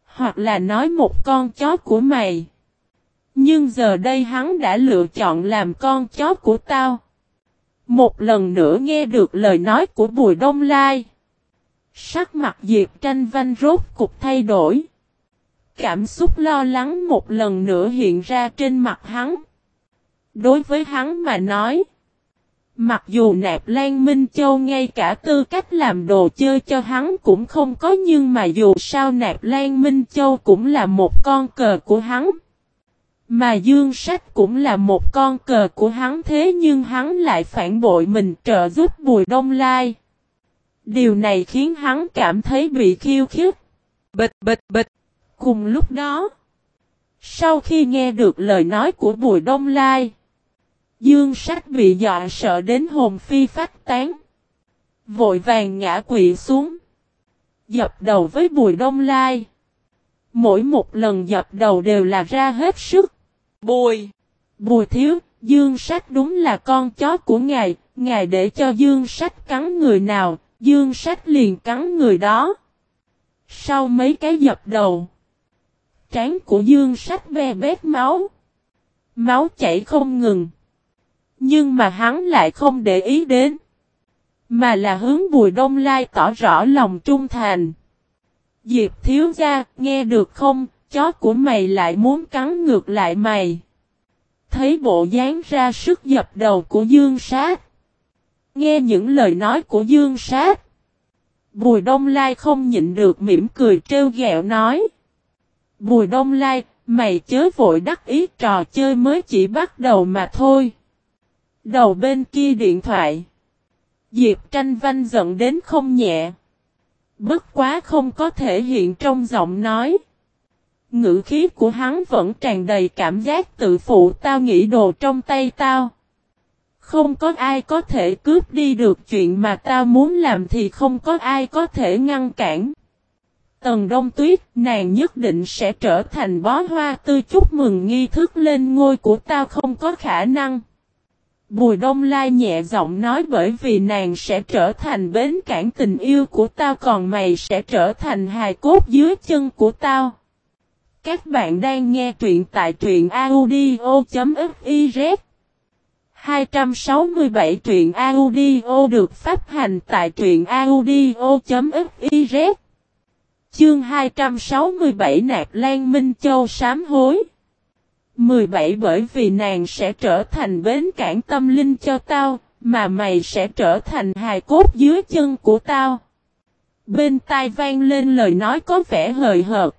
Hoặc là nói một con chó của mày. Nhưng giờ đây hắn đã lựa chọn làm con chó của tao. Một lần nữa nghe được lời nói của Bùi Đông Lai. Sắc mặt Diệp tranh Văn rốt cục thay đổi. Cảm xúc lo lắng một lần nữa hiện ra trên mặt hắn. Đối với hắn mà nói. Mặc dù nạp Lan Minh Châu ngay cả tư cách làm đồ chơi cho hắn cũng không có nhưng mà dù sao nạp Lan Minh Châu cũng là một con cờ của hắn. Mà Dương Sách cũng là một con cờ của hắn thế nhưng hắn lại phản bội mình trợ giúp Bùi Đông Lai. Điều này khiến hắn cảm thấy bị khiêu khích. Bịch bịch bịch. Cùng lúc đó, sau khi nghe được lời nói của Bùi Đông Lai, Dương Sách bị dọa sợ đến hồn phi phát tán. Vội vàng ngã quỵ xuống. Dập đầu với Bùi Đông Lai. Mỗi một lần dập đầu đều là ra hết sức. Bùi. Bùi thiếu, Dương Sách đúng là con chó của ngài. Ngài để cho Dương Sách cắn người nào, Dương Sách liền cắn người đó. Sau mấy cái dập đầu. Trán của Dương Sách ve bét máu. Máu chảy không ngừng. Nhưng mà hắn lại không để ý đến. Mà là hướng Bùi Đông Lai tỏ rõ lòng trung thành. Diệp thiếu gia, nghe được không, chó của mày lại muốn cắn ngược lại mày. Thấy bộ dáng ra sức dập đầu của Dương Sát. Nghe những lời nói của Dương Sát. Bùi Đông Lai không nhịn được mỉm cười trêu ghẹo nói. Bùi Đông Lai, mày chớ vội đắc ý trò chơi mới chỉ bắt đầu mà thôi. Đầu bên kia điện thoại. Diệp tranh vanh giận đến không nhẹ. Bất quá không có thể hiện trong giọng nói. Ngữ khí của hắn vẫn tràn đầy cảm giác tự phụ tao nghĩ đồ trong tay tao. Không có ai có thể cướp đi được chuyện mà tao muốn làm thì không có ai có thể ngăn cản. Tần Đông Tuyết, nàng nhất định sẽ trở thành bó hoa tươi chúc mừng nghi thức lên ngôi của tao không có khả năng. Bùi Đông Lai nhẹ giọng nói bởi vì nàng sẽ trở thành bến cảng tình yêu của tao, còn mày sẽ trở thành hài cốt dưới chân của tao. Các bạn đang nghe truyện tại truyện audio.fiz 267 truyện audio được phát hành tại truyện audio.fiz Chương 267 Nạp Lan Minh Châu sám hối. 17 bởi vì nàng sẽ trở thành bến cảng tâm linh cho tao, mà mày sẽ trở thành hài cốt dưới chân của tao. Bên tai vang lên lời nói có vẻ hời hợt.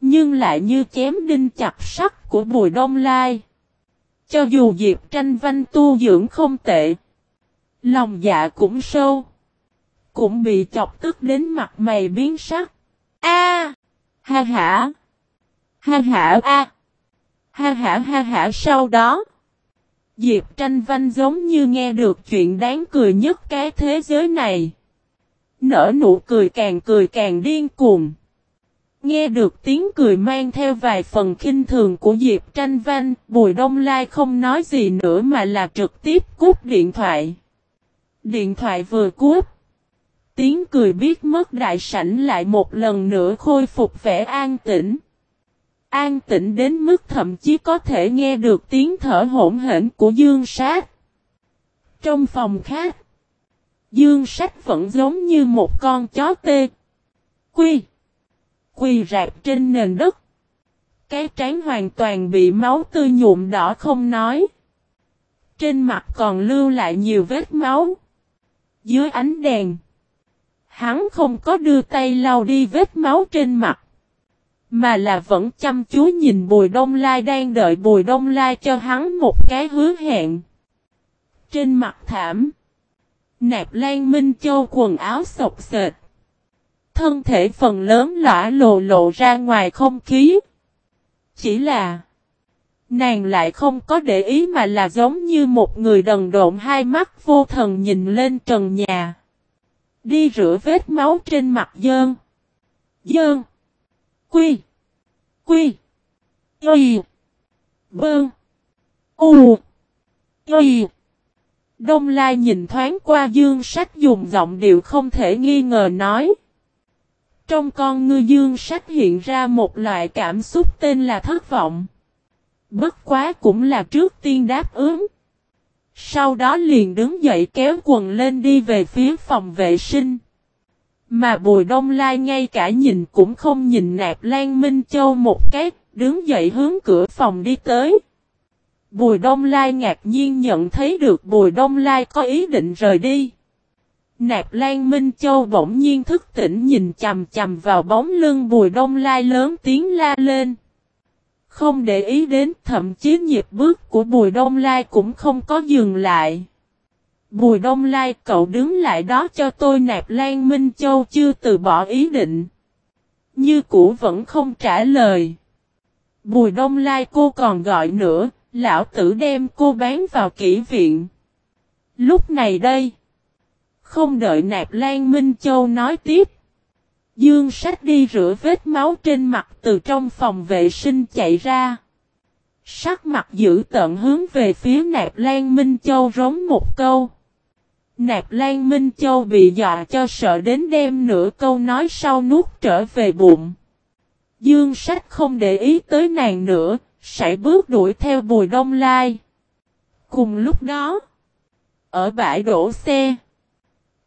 Nhưng lại như chém đinh chặt sắt của Bùi Đông Lai. Cho dù Diệp tranh văn tu dưỡng không tệ. Lòng dạ cũng sâu. Cũng bị chọc tức đến mặt mày biến sắc. A, Ha hả! Ha hả a! Ha hả ha hả sau đó. Diệp tranh văn giống như nghe được chuyện đáng cười nhất cái thế giới này. Nở nụ cười càng cười càng điên cuồng. Nghe được tiếng cười mang theo vài phần khinh thường của Diệp Tranh Văn, Bùi Đông Lai không nói gì nữa mà là trực tiếp cút điện thoại. Điện thoại vừa cút. Tiếng cười biết mất đại sảnh lại một lần nữa khôi phục vẻ an tĩnh. An tĩnh đến mức thậm chí có thể nghe được tiếng thở hỗn hển của Dương Sát. Trong phòng khác, Dương Sát vẫn giống như một con chó tê. Quy quỳ rạp trên nền đất. Cái trán hoàn toàn bị máu tươi nhuộm đỏ không nói. Trên mặt còn lưu lại nhiều vết máu. Dưới ánh đèn. Hắn không có đưa tay lau đi vết máu trên mặt. Mà là vẫn chăm chú nhìn Bùi Đông Lai đang đợi Bùi Đông Lai cho hắn một cái hứa hẹn. Trên mặt thảm. Nạp Lan Minh Châu quần áo sọc sệt thân thể phần lớn lõa lộ lộ ra ngoài không khí. Chỉ là, nàng lại không có để ý mà là giống như một người đần độn hai mắt vô thần nhìn lên trần nhà. Đi rửa vết máu trên mặt dơn. Dơn. Quy. Quy. Y. Bơn. U. Y. Đông Lai nhìn thoáng qua dương sách dùng giọng điệu không thể nghi ngờ nói. Trong con ngư dương sách hiện ra một loại cảm xúc tên là thất vọng. Bất quá cũng là trước tiên đáp ứng. Sau đó liền đứng dậy kéo quần lên đi về phía phòng vệ sinh. Mà Bùi Đông Lai ngay cả nhìn cũng không nhìn nạp Lan Minh Châu một cái, đứng dậy hướng cửa phòng đi tới. Bùi Đông Lai ngạc nhiên nhận thấy được Bùi Đông Lai có ý định rời đi. Nạp Lan Minh Châu bỗng nhiên thức tỉnh nhìn chầm chầm vào bóng lưng Bùi Đông Lai lớn tiếng la lên. Không để ý đến thậm chí nhịp bước của Bùi Đông Lai cũng không có dừng lại. Bùi Đông Lai cậu đứng lại đó cho tôi Nạp Lan Minh Châu chưa từ bỏ ý định. Như cũ vẫn không trả lời. Bùi Đông Lai cô còn gọi nữa, lão tử đem cô bán vào kỹ viện. Lúc này đây. Không đợi nạp Lan Minh Châu nói tiếp. Dương sách đi rửa vết máu trên mặt từ trong phòng vệ sinh chạy ra. Sắc mặt giữ tận hướng về phía nạp Lan Minh Châu rống một câu. Nạp Lan Minh Châu bị dọa cho sợ đến đêm nửa câu nói sau nuốt trở về bụng. Dương sách không để ý tới nàng nữa, sải bước đuổi theo Bùi Đông Lai. Cùng lúc đó, ở bãi đổ xe,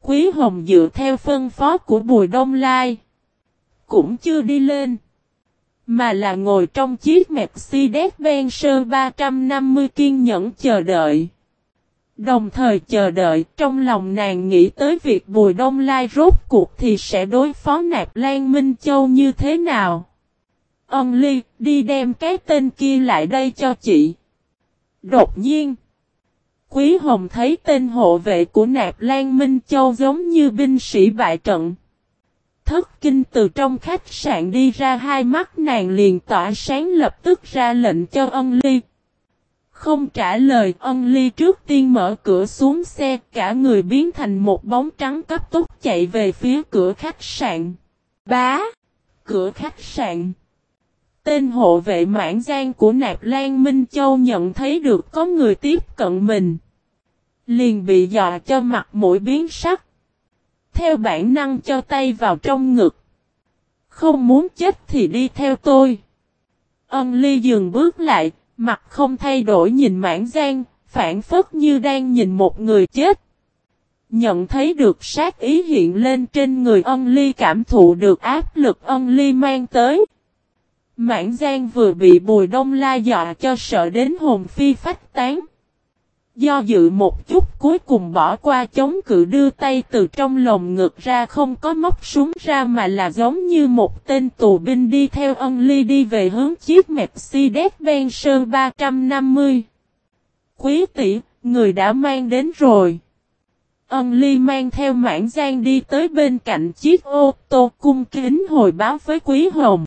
Quý Hồng dựa theo phân phó của Bùi Đông Lai. Cũng chưa đi lên. Mà là ngồi trong chiếc Mercedes-Benz 350 kiên nhẫn chờ đợi. Đồng thời chờ đợi trong lòng nàng nghĩ tới việc Bùi Đông Lai rốt cuộc thì sẽ đối phó Nạp Lan Minh Châu như thế nào. Ân Ly, đi đem cái tên kia lại đây cho chị. Đột nhiên, Quý Hồng thấy tên hộ vệ của Nạp Lan Minh Châu giống như binh sĩ bại trận. Thất kinh từ trong khách sạn đi ra hai mắt nàng liền tỏa sáng lập tức ra lệnh cho ân ly. Không trả lời ân ly trước tiên mở cửa xuống xe cả người biến thành một bóng trắng cấp tốc chạy về phía cửa khách sạn. Bá! Cửa khách sạn. Tên hộ vệ mãn gian của Nạp Lan Minh Châu nhận thấy được có người tiếp cận mình. Liền bị dọa cho mặt mũi biến sắc. Theo bản năng cho tay vào trong ngực. Không muốn chết thì đi theo tôi. Ân ly dừng bước lại, mặt không thay đổi nhìn mãn gian, phản phất như đang nhìn một người chết. Nhận thấy được sát ý hiện lên trên người ân ly cảm thụ được áp lực ân ly mang tới. Mãn Giang vừa bị Bùi Đông La dọa cho sợ đến hồn phi phách tán. Do dự một chút cuối cùng bỏ qua chống cự đưa tay từ trong lồng ngực ra không có móc súng ra mà là giống như một tên tù binh đi theo ân ly đi về hướng chiếc Mercedes-Benz 350. Quý tỷ, người đã mang đến rồi. Ân ly mang theo mãn gian đi tới bên cạnh chiếc ô tô cung kính hồi báo với Quý Hồng.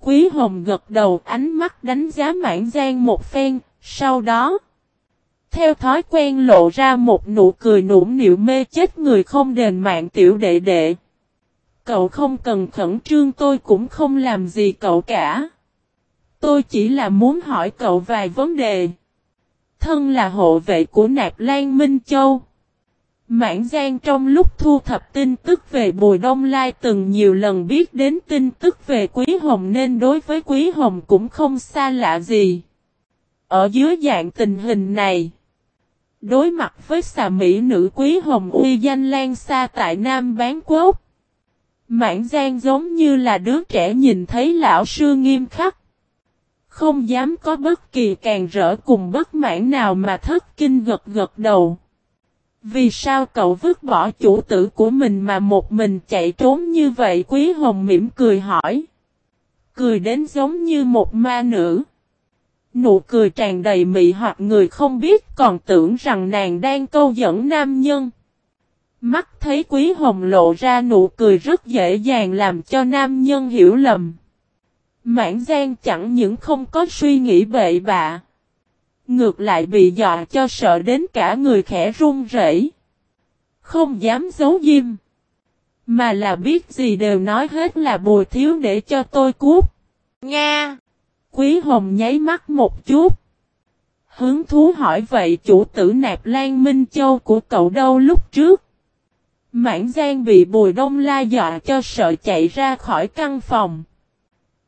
Quý Hồng gật đầu ánh mắt đánh giá mãn gian một phen, sau đó theo thói quen lộ ra một nụ cười nũng nịu mê chết người không đền mạng tiểu đệ đệ. Cậu không cần khẩn trương tôi cũng không làm gì cậu cả. Tôi chỉ là muốn hỏi cậu vài vấn đề. Thân là hộ vệ của Nạp Lan Minh Châu. Mãn Giang trong lúc thu thập tin tức về Bùi Đông Lai từng nhiều lần biết đến tin tức về Quý Hồng nên đối với Quý Hồng cũng không xa lạ gì. Ở dưới dạng tình hình này, Đối mặt với xà mỹ nữ quý hồng uy danh lan xa tại Nam Bán Quốc. Mãn Giang giống như là đứa trẻ nhìn thấy lão sư nghiêm khắc. Không dám có bất kỳ càng rỡ cùng bất mãn nào mà thất kinh gật gật đầu. Vì sao cậu vứt bỏ chủ tử của mình mà một mình chạy trốn như vậy Quý Hồng mỉm cười hỏi. Cười đến giống như một ma nữ. Nụ cười tràn đầy mị hoặc người không biết còn tưởng rằng nàng đang câu dẫn nam nhân. Mắt thấy quý hồng lộ ra nụ cười rất dễ dàng làm cho nam nhân hiểu lầm. Mãn gian chẳng những không có suy nghĩ bậy bạ. Ngược lại bị dọa cho sợ đến cả người khẽ run rẩy, Không dám giấu diêm. Mà là biết gì đều nói hết là bùi thiếu để cho tôi cút. Nga! Quý Hồng nháy mắt một chút. Hướng thú hỏi vậy chủ tử nạp Lan Minh Châu của cậu đâu lúc trước? Mãn Giang bị Bùi Đông Lai dọa cho sợ chạy ra khỏi căn phòng.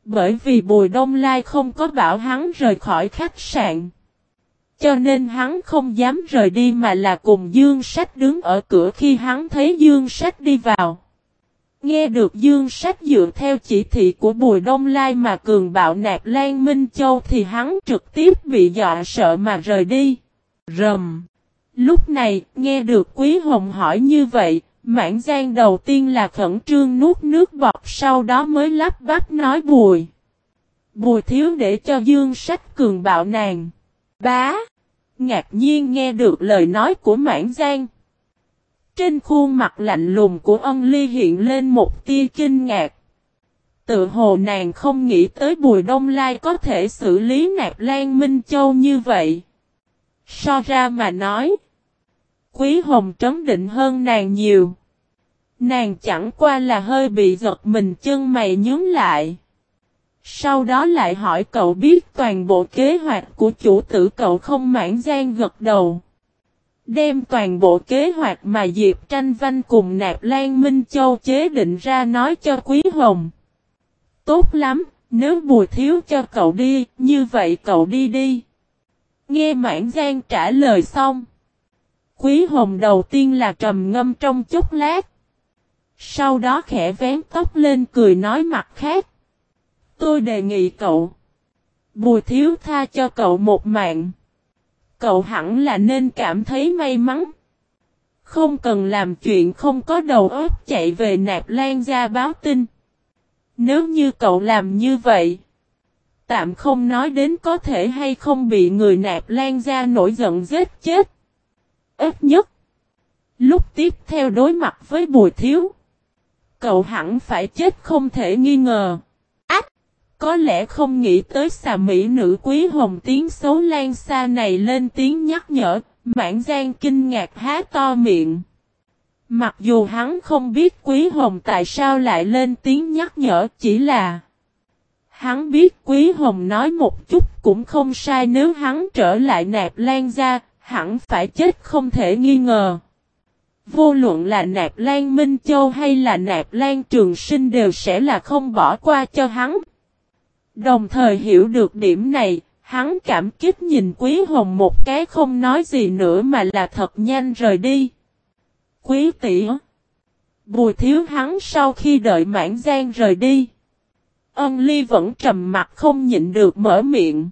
Bởi vì Bùi Đông Lai không có bảo hắn rời khỏi khách sạn. Cho nên hắn không dám rời đi mà là cùng Dương Sách đứng ở cửa khi hắn thấy Dương Sách đi vào. Nghe được Dương Sách dựa theo chỉ thị của Bùi Đông Lai mà cường bạo nạp Lan Minh Châu thì hắn trực tiếp bị dọa sợ mà rời đi. Rầm. Lúc này, nghe được Quý Hồng hỏi như vậy, mãn gian đầu tiên là khẩn trương nuốt nước bọt sau đó mới lắp bắp nói bùi. Bùi thiếu để cho Dương Sách cường bạo nàng. Bá. Ngạc nhiên nghe được lời nói của mãn gian. Trên khuôn mặt lạnh lùng của ân ly hiện lên một tia kinh ngạc. Tự hồ nàng không nghĩ tới Bùi Đông Lai có thể xử lý nạp Lan Minh Châu như vậy. So ra mà nói. Quý Hồng trấn định hơn nàng nhiều. Nàng chẳng qua là hơi bị giật mình chân mày nhướng lại. Sau đó lại hỏi cậu biết toàn bộ kế hoạch của chủ tử cậu không mãn gian gật đầu. Đem toàn bộ kế hoạch mà Diệp Tranh Văn cùng Nạp Lan Minh Châu chế định ra nói cho Quý Hồng. Tốt lắm, nếu bùi thiếu cho cậu đi, như vậy cậu đi đi. Nghe Mãn Giang trả lời xong. Quý Hồng đầu tiên là trầm ngâm trong chút lát. Sau đó khẽ vén tóc lên cười nói mặt khác. Tôi đề nghị cậu. Bùi thiếu tha cho cậu một mạng. Cậu hẳn là nên cảm thấy may mắn. Không cần làm chuyện không có đầu óc chạy về nạp lan ra báo tin. Nếu như cậu làm như vậy, tạm không nói đến có thể hay không bị người nạp lan ra nổi giận giết chết. Ít nhất, lúc tiếp theo đối mặt với bùi thiếu, cậu hẳn phải chết không thể nghi ngờ. Có lẽ không nghĩ tới xà mỹ nữ quý hồng tiếng xấu lan xa này lên tiếng nhắc nhở, mãn gian kinh ngạc há to miệng. Mặc dù hắn không biết quý hồng tại sao lại lên tiếng nhắc nhở chỉ là Hắn biết quý hồng nói một chút cũng không sai nếu hắn trở lại nạp lan ra, hẳn phải chết không thể nghi ngờ. Vô luận là nạp lan Minh Châu hay là nạp lan Trường Sinh đều sẽ là không bỏ qua cho hắn. Đồng thời hiểu được điểm này, hắn cảm kích nhìn Quý Hồng một cái không nói gì nữa mà là thật nhanh rời đi. Quý tỷ Bùi thiếu hắn sau khi đợi mãn gian rời đi. Ân ly vẫn trầm mặt không nhịn được mở miệng.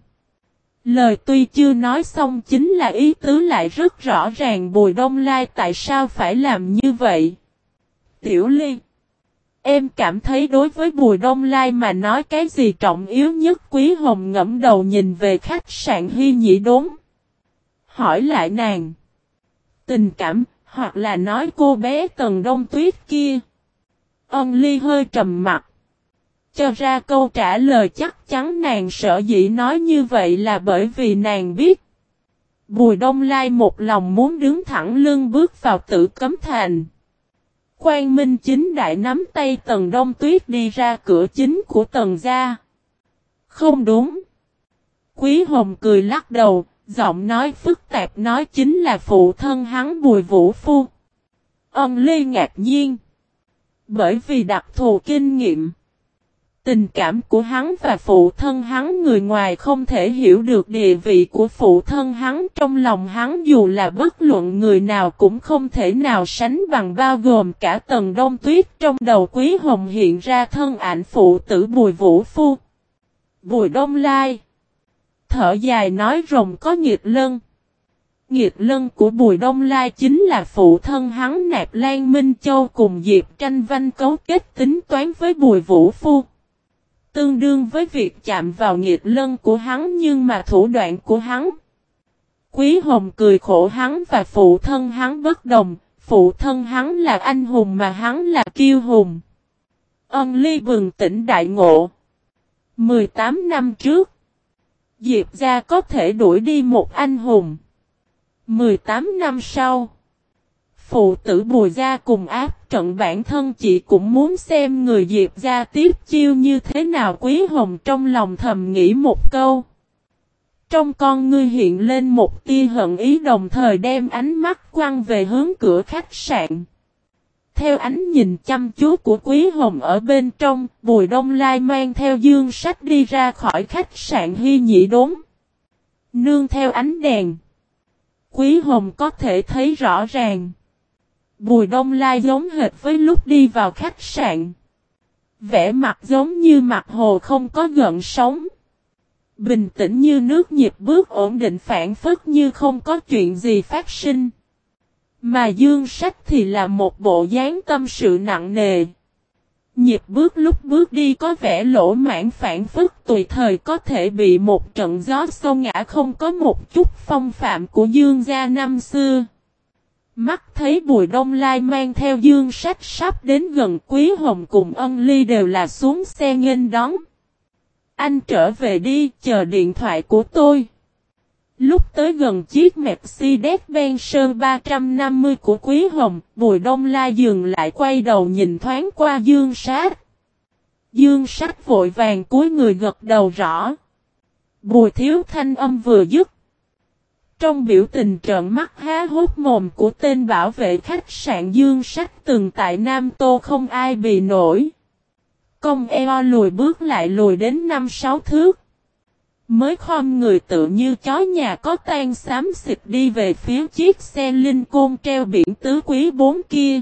Lời tuy chưa nói xong chính là ý tứ lại rất rõ ràng Bùi Đông Lai tại sao phải làm như vậy. Tiểu Ly Em cảm thấy đối với Bùi Đông Lai mà nói cái gì trọng yếu nhất Quý Hồng ngẫm đầu nhìn về khách sạn Hy Nhĩ đốn. Hỏi lại nàng. Tình cảm, hoặc là nói cô bé Tần Đông Tuyết kia. Ân Ly hơi trầm mặt. Cho ra câu trả lời chắc chắn nàng sợ dĩ nói như vậy là bởi vì nàng biết. Bùi Đông Lai một lòng muốn đứng thẳng lưng bước vào tử cấm thành. Quan Minh chính đại nắm tay Tần Đông Tuyết đi ra cửa chính của Tần gia. Không đúng. Quý Hồng cười lắc đầu, giọng nói phức tạp nói chính là phụ thân hắn Bùi Vũ Phu. Ân Lê ngạc nhiên. Bởi vì đặc thù kinh nghiệm. Tình cảm của hắn và phụ thân hắn, người ngoài không thể hiểu được địa vị của phụ thân hắn trong lòng hắn dù là bất luận người nào cũng không thể nào sánh bằng bao gồm cả tầng đông tuyết trong đầu quý hồng hiện ra thân ảnh phụ tử Bùi Vũ Phu. Bùi Đông Lai Thở dài nói rồng có nghiệt lân. Nghiệt lân của Bùi Đông Lai chính là phụ thân hắn, nạp Lan Minh Châu cùng Diệp tranh Văn cấu kết tính toán với Bùi Vũ Phu tương đương với việc chạm vào nghiệt lân của hắn nhưng mà thủ đoạn của hắn. Quý Hồng cười khổ hắn và phụ thân hắn bất đồng, phụ thân hắn là anh hùng mà hắn là kiêu hùng. Ân ly bừng tỉnh đại ngộ. 18 năm trước, Diệp gia có thể đuổi đi một anh hùng. 18 năm sau, Phụ tử bùi gia cùng áp trận bản thân chị cũng muốn xem người Diệp gia tiếp chiêu như thế nào quý hồng trong lòng thầm nghĩ một câu. Trong con ngươi hiện lên một tia hận ý đồng thời đem ánh mắt quăng về hướng cửa khách sạn. Theo ánh nhìn chăm chú của Quý Hồng ở bên trong, Bùi Đông Lai mang theo dương sách đi ra khỏi khách sạn Hy Nhị Đốn. Nương theo ánh đèn. Quý Hồng có thể thấy rõ ràng. Bùi Đông Lai giống hệt với lúc đi vào khách sạn. Vẽ mặt giống như mặt hồ không có gợn sóng. Bình tĩnh như nước nhịp bước ổn định phản phất như không có chuyện gì phát sinh. Mà dương sách thì là một bộ dáng tâm sự nặng nề. Nhịp bước lúc bước đi có vẻ lỗ mãn phản phức tùy thời có thể bị một trận gió sâu ngã không có một chút phong phạm của dương gia năm xưa. Mắt thấy Bùi Đông Lai mang theo dương sách sắp đến gần Quý Hồng cùng ân ly đều là xuống xe nghênh đón. Anh trở về đi, chờ điện thoại của tôi. Lúc tới gần chiếc Mercedes-Benz Sơn 350 của Quý Hồng, Bùi Đông Lai dừng lại quay đầu nhìn thoáng qua dương sát. Dương sát vội vàng cúi người gật đầu rõ. Bùi thiếu thanh âm vừa dứt. Trong biểu tình trợn mắt há hốt mồm của tên bảo vệ khách sạn Dương Sách từng tại Nam Tô không ai bị nổi. Công eo lùi bước lại lùi đến năm sáu thước. Mới khom người tự như chó nhà có tan xám xịt đi về phía chiếc xe linh côn treo biển tứ quý bốn kia.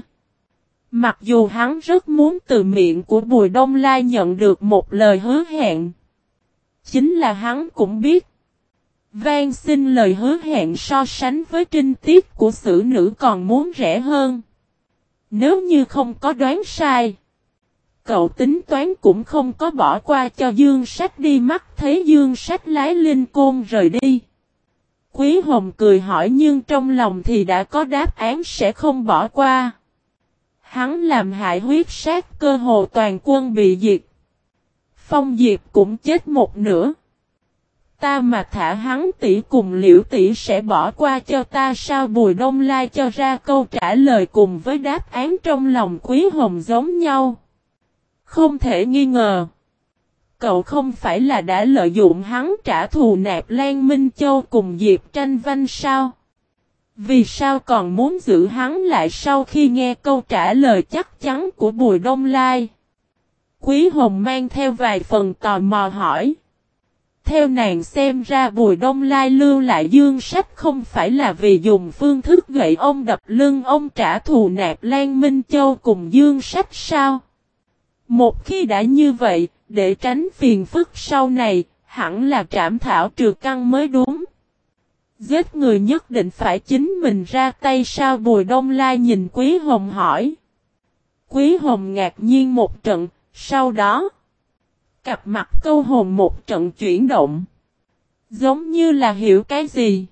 Mặc dù hắn rất muốn từ miệng của Bùi Đông Lai nhận được một lời hứa hẹn. Chính là hắn cũng biết. Vang xin lời hứa hẹn so sánh với trinh tiết của sử nữ còn muốn rẻ hơn. Nếu như không có đoán sai. Cậu tính toán cũng không có bỏ qua cho Dương Sách đi mắt thấy Dương Sách lái linh côn rời đi. Quý Hồng cười hỏi nhưng trong lòng thì đã có đáp án sẽ không bỏ qua. Hắn làm hại huyết sát cơ hồ toàn quân bị diệt. Phong Diệp cũng chết một nửa. Ta mà thả hắn tỷ cùng liễu tỷ sẽ bỏ qua cho ta sao Bùi Đông Lai cho ra câu trả lời cùng với đáp án trong lòng Quý Hồng giống nhau. Không thể nghi ngờ. Cậu không phải là đã lợi dụng hắn trả thù nạp Lan Minh Châu cùng Diệp Tranh Văn sao? Vì sao còn muốn giữ hắn lại sau khi nghe câu trả lời chắc chắn của Bùi Đông Lai? Quý Hồng mang theo vài phần tò mò hỏi. Theo nàng xem ra Bùi Đông Lai lưu lại dương sách không phải là vì dùng phương thức gậy ông đập lưng ông trả thù nạp Lan Minh Châu cùng dương sách sao? Một khi đã như vậy, để tránh phiền phức sau này, hẳn là trảm thảo trừ căn mới đúng. Giết người nhất định phải chính mình ra tay sao Bùi Đông Lai nhìn Quý Hồng hỏi. Quý Hồng ngạc nhiên một trận, sau đó, cặp mặt câu hồn một trận chuyển động. Giống như là hiểu cái gì.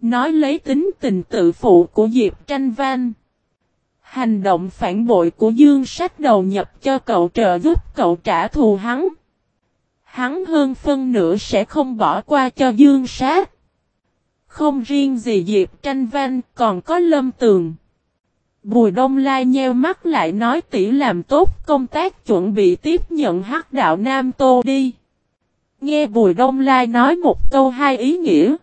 Nói lấy tính tình tự phụ của Diệp Tranh Văn. Hành động phản bội của Dương Sách đầu nhập cho cậu trợ giúp cậu trả thù hắn. Hắn hơn phân nửa sẽ không bỏ qua cho Dương Sát. Không riêng gì Diệp Tranh Văn, còn có Lâm Tường. Bùi Đông Lai nheo mắt lại nói tỷ làm tốt công tác chuẩn bị tiếp nhận hắc đạo Nam Tô đi. Nghe Bùi Đông Lai nói một câu hai ý nghĩa.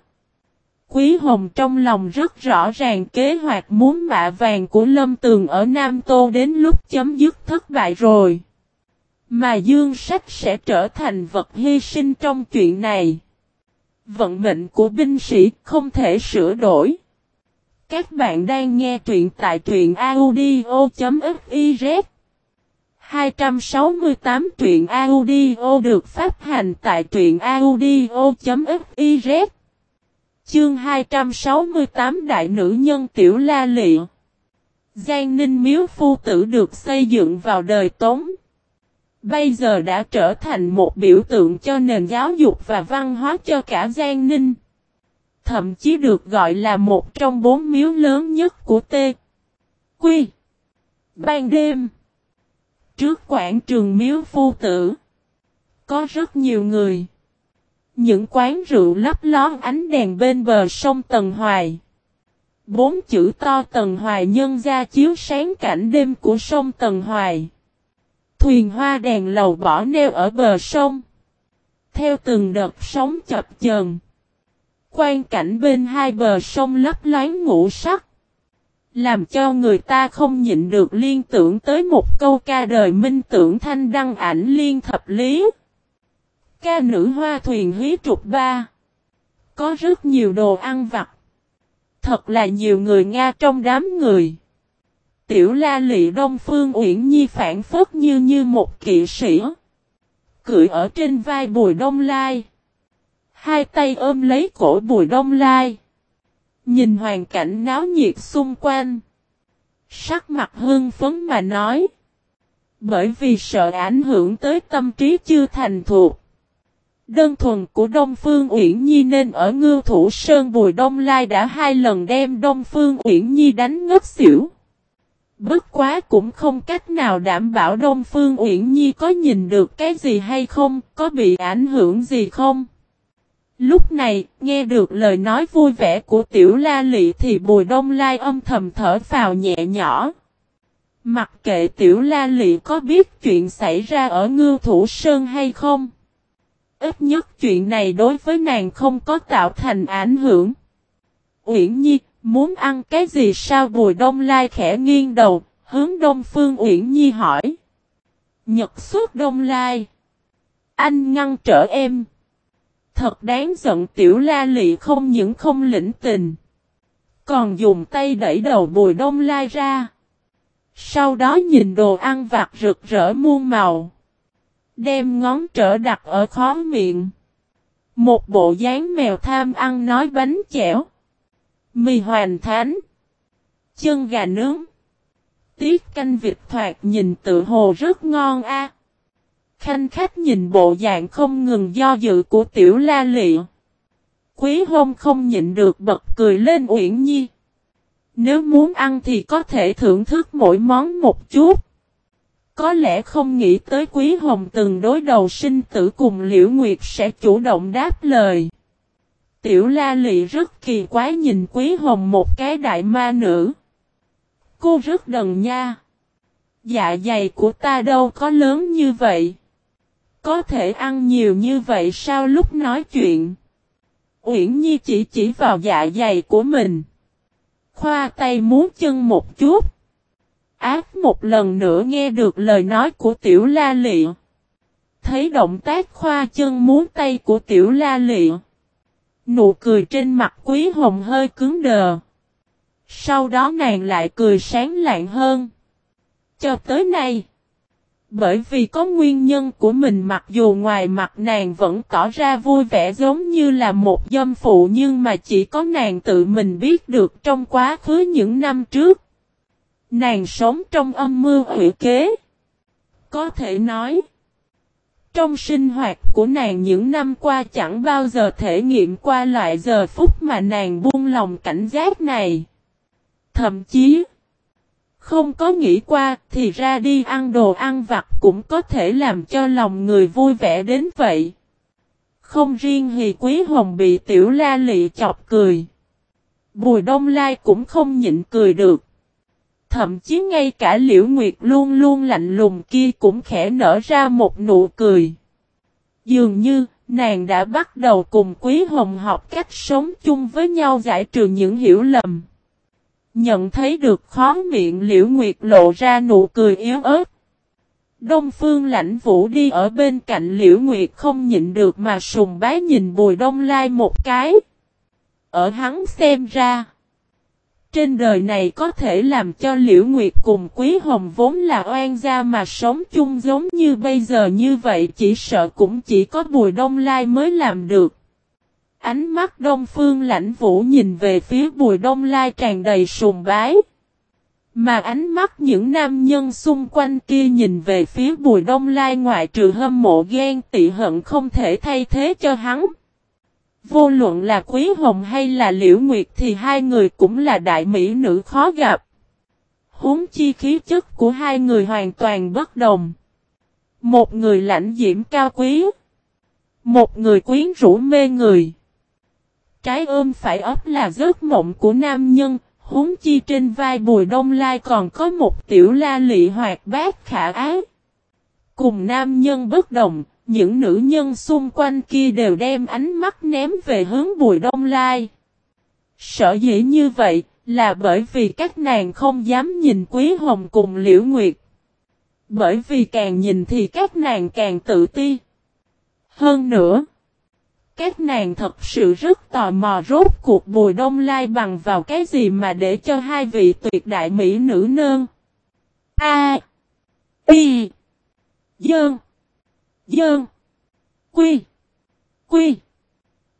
Quý Hồng trong lòng rất rõ ràng kế hoạch muốn mạ vàng của Lâm Tường ở Nam Tô đến lúc chấm dứt thất bại rồi. Mà Dương Sách sẽ trở thành vật hy sinh trong chuyện này. Vận mệnh của binh sĩ không thể sửa đổi. Các bạn đang nghe truyện tại truyện audio.fiz 268 truyện audio được phát hành tại truyện audio.fiz Chương 268 Đại nữ nhân Tiểu La Lị Giang Ninh Miếu Phu Tử được xây dựng vào đời Tống. Bây giờ đã trở thành một biểu tượng cho nền giáo dục và văn hóa cho cả Giang Ninh. Thậm chí được gọi là một trong bốn miếu lớn nhất của T. Quy. Ban đêm. Trước quảng trường miếu phu tử. Có rất nhiều người. Những quán rượu lấp lón ánh đèn bên bờ sông Tần Hoài. Bốn chữ to Tần Hoài nhân ra chiếu sáng cảnh đêm của sông Tần Hoài. Thuyền hoa đèn lầu bỏ neo ở bờ sông. Theo từng đợt sóng chập chờn. Quan cảnh bên hai bờ sông lấp loáng ngũ sắc. Làm cho người ta không nhịn được liên tưởng tới một câu ca đời minh tưởng thanh đăng ảnh liên thập lý. Ca nữ hoa thuyền hí trục ba. Có rất nhiều đồ ăn vặt. Thật là nhiều người Nga trong đám người. Tiểu la lị đông phương uyển nhi phản phất như như một kỵ sĩ. Cưỡi ở trên vai bùi đông lai. Hai tay ôm lấy cổ bùi đông lai. Nhìn hoàn cảnh náo nhiệt xung quanh. Sắc mặt hưng phấn mà nói. Bởi vì sợ ảnh hưởng tới tâm trí chưa thành thuộc. Đơn thuần của Đông Phương Uyển Nhi nên ở ngư thủ Sơn Bùi Đông Lai đã hai lần đem Đông Phương Uyển Nhi đánh ngất xỉu. Bất quá cũng không cách nào đảm bảo Đông Phương Uyển Nhi có nhìn được cái gì hay không, có bị ảnh hưởng gì không. Lúc này, nghe được lời nói vui vẻ của Tiểu La Lị thì Bùi Đông Lai âm thầm thở phào nhẹ nhỏ. Mặc kệ Tiểu La Lị có biết chuyện xảy ra ở Ngư Thủ Sơn hay không. Ít nhất chuyện này đối với nàng không có tạo thành ảnh hưởng. Uyển Nhi, muốn ăn cái gì sao Bùi Đông Lai khẽ nghiêng đầu, hướng Đông Phương Uyển Nhi hỏi. Nhật suốt Đông Lai. Anh ngăn trở em. Thật đáng giận tiểu la lị không những không lĩnh tình. Còn dùng tay đẩy đầu Bùi Đông Lai ra. Sau đó nhìn đồ ăn vặt rực rỡ muôn màu. Đem ngón trở đặt ở khó miệng. Một bộ dáng mèo tham ăn nói bánh chẻo. Mì hoàn thánh. Chân gà nướng. Tiết canh vịt thoạt nhìn tự hồ rất ngon a. Khanh khách nhìn bộ dạng không ngừng do dự của tiểu la lị. Quý hôn không nhịn được bật cười lên Uyển Nhi. Nếu muốn ăn thì có thể thưởng thức mỗi món một chút. Có lẽ không nghĩ tới Quý Hồng từng đối đầu sinh tử cùng Liễu Nguyệt sẽ chủ động đáp lời. Tiểu La Lị rất kỳ quái nhìn Quý Hồng một cái đại ma nữ. Cô rất đần nha. Dạ dày của ta đâu có lớn như vậy. Có thể ăn nhiều như vậy sao lúc nói chuyện. Uyển Nhi chỉ chỉ vào dạ dày của mình. Khoa tay muốn chân một chút. Ác một lần nữa nghe được lời nói của tiểu la lị. Thấy động tác khoa chân muốn tay của tiểu la lị. Nụ cười trên mặt quý hồng hơi cứng đờ. Sau đó nàng lại cười sáng lạng hơn. Cho tới nay. Bởi vì có nguyên nhân của mình mặc dù ngoài mặt nàng vẫn tỏ ra vui vẻ giống như là một dâm phụ nhưng mà chỉ có nàng tự mình biết được trong quá khứ những năm trước. Nàng sống trong âm mưu hủy kế. Có thể nói, trong sinh hoạt của nàng những năm qua chẳng bao giờ thể nghiệm qua loại giờ phút mà nàng buông lòng cảnh giác này. Thậm chí, không có nghĩ qua thì ra đi ăn đồ ăn vặt cũng có thể làm cho lòng người vui vẻ đến vậy. Không riêng hì quý hồng bị tiểu la lị chọc cười. Bùi đông lai cũng không nhịn cười được. Thậm chí ngay cả liễu nguyệt luôn luôn lạnh lùng kia cũng khẽ nở ra một nụ cười. Dường như, nàng đã bắt đầu cùng Quý Hồng học cách sống chung với nhau giải trừ những hiểu lầm. Nhận thấy được khó miệng liễu nguyệt lộ ra nụ cười yếu ớt. Đông phương lãnh vũ đi ở bên cạnh liễu nguyệt không nhịn được mà sùng bái nhìn bùi đông lai một cái. Ở hắn xem ra. Trên đời này có thể làm cho Liễu Nguyệt cùng Quý Hồng vốn là oan gia mà sống chung giống như bây giờ như vậy chỉ sợ cũng chỉ có Bùi Đông Lai mới làm được. Ánh mắt Đông Phương lãnh vũ nhìn về phía Bùi Đông Lai tràn đầy sùng bái. Mà ánh mắt những nam nhân xung quanh kia nhìn về phía Bùi Đông Lai ngoại trừ hâm mộ ghen tị hận không thể thay thế cho hắn. Vô luận là Quý Hồng hay là Liễu Nguyệt thì hai người cũng là đại mỹ nữ khó gặp. Huống chi khí chất của hai người hoàn toàn bất đồng. Một người lãnh diễm cao quý. Một người quyến rũ mê người. Trái ôm phải ấp là giấc mộng của nam nhân, huống chi trên vai bùi đông lai còn có một tiểu la lị hoạt bát khả ái. Cùng nam nhân bất đồng, những nữ nhân xung quanh kia đều đem ánh mắt ném về hướng bùi đông lai. Sợ dĩ như vậy, là bởi vì các nàng không dám nhìn Quý Hồng cùng Liễu Nguyệt. Bởi vì càng nhìn thì các nàng càng tự ti. Hơn nữa, các nàng thật sự rất tò mò rốt cuộc bùi đông lai bằng vào cái gì mà để cho hai vị tuyệt đại mỹ nữ nương A. Y. Dơn. Dơn. Quy. Quy.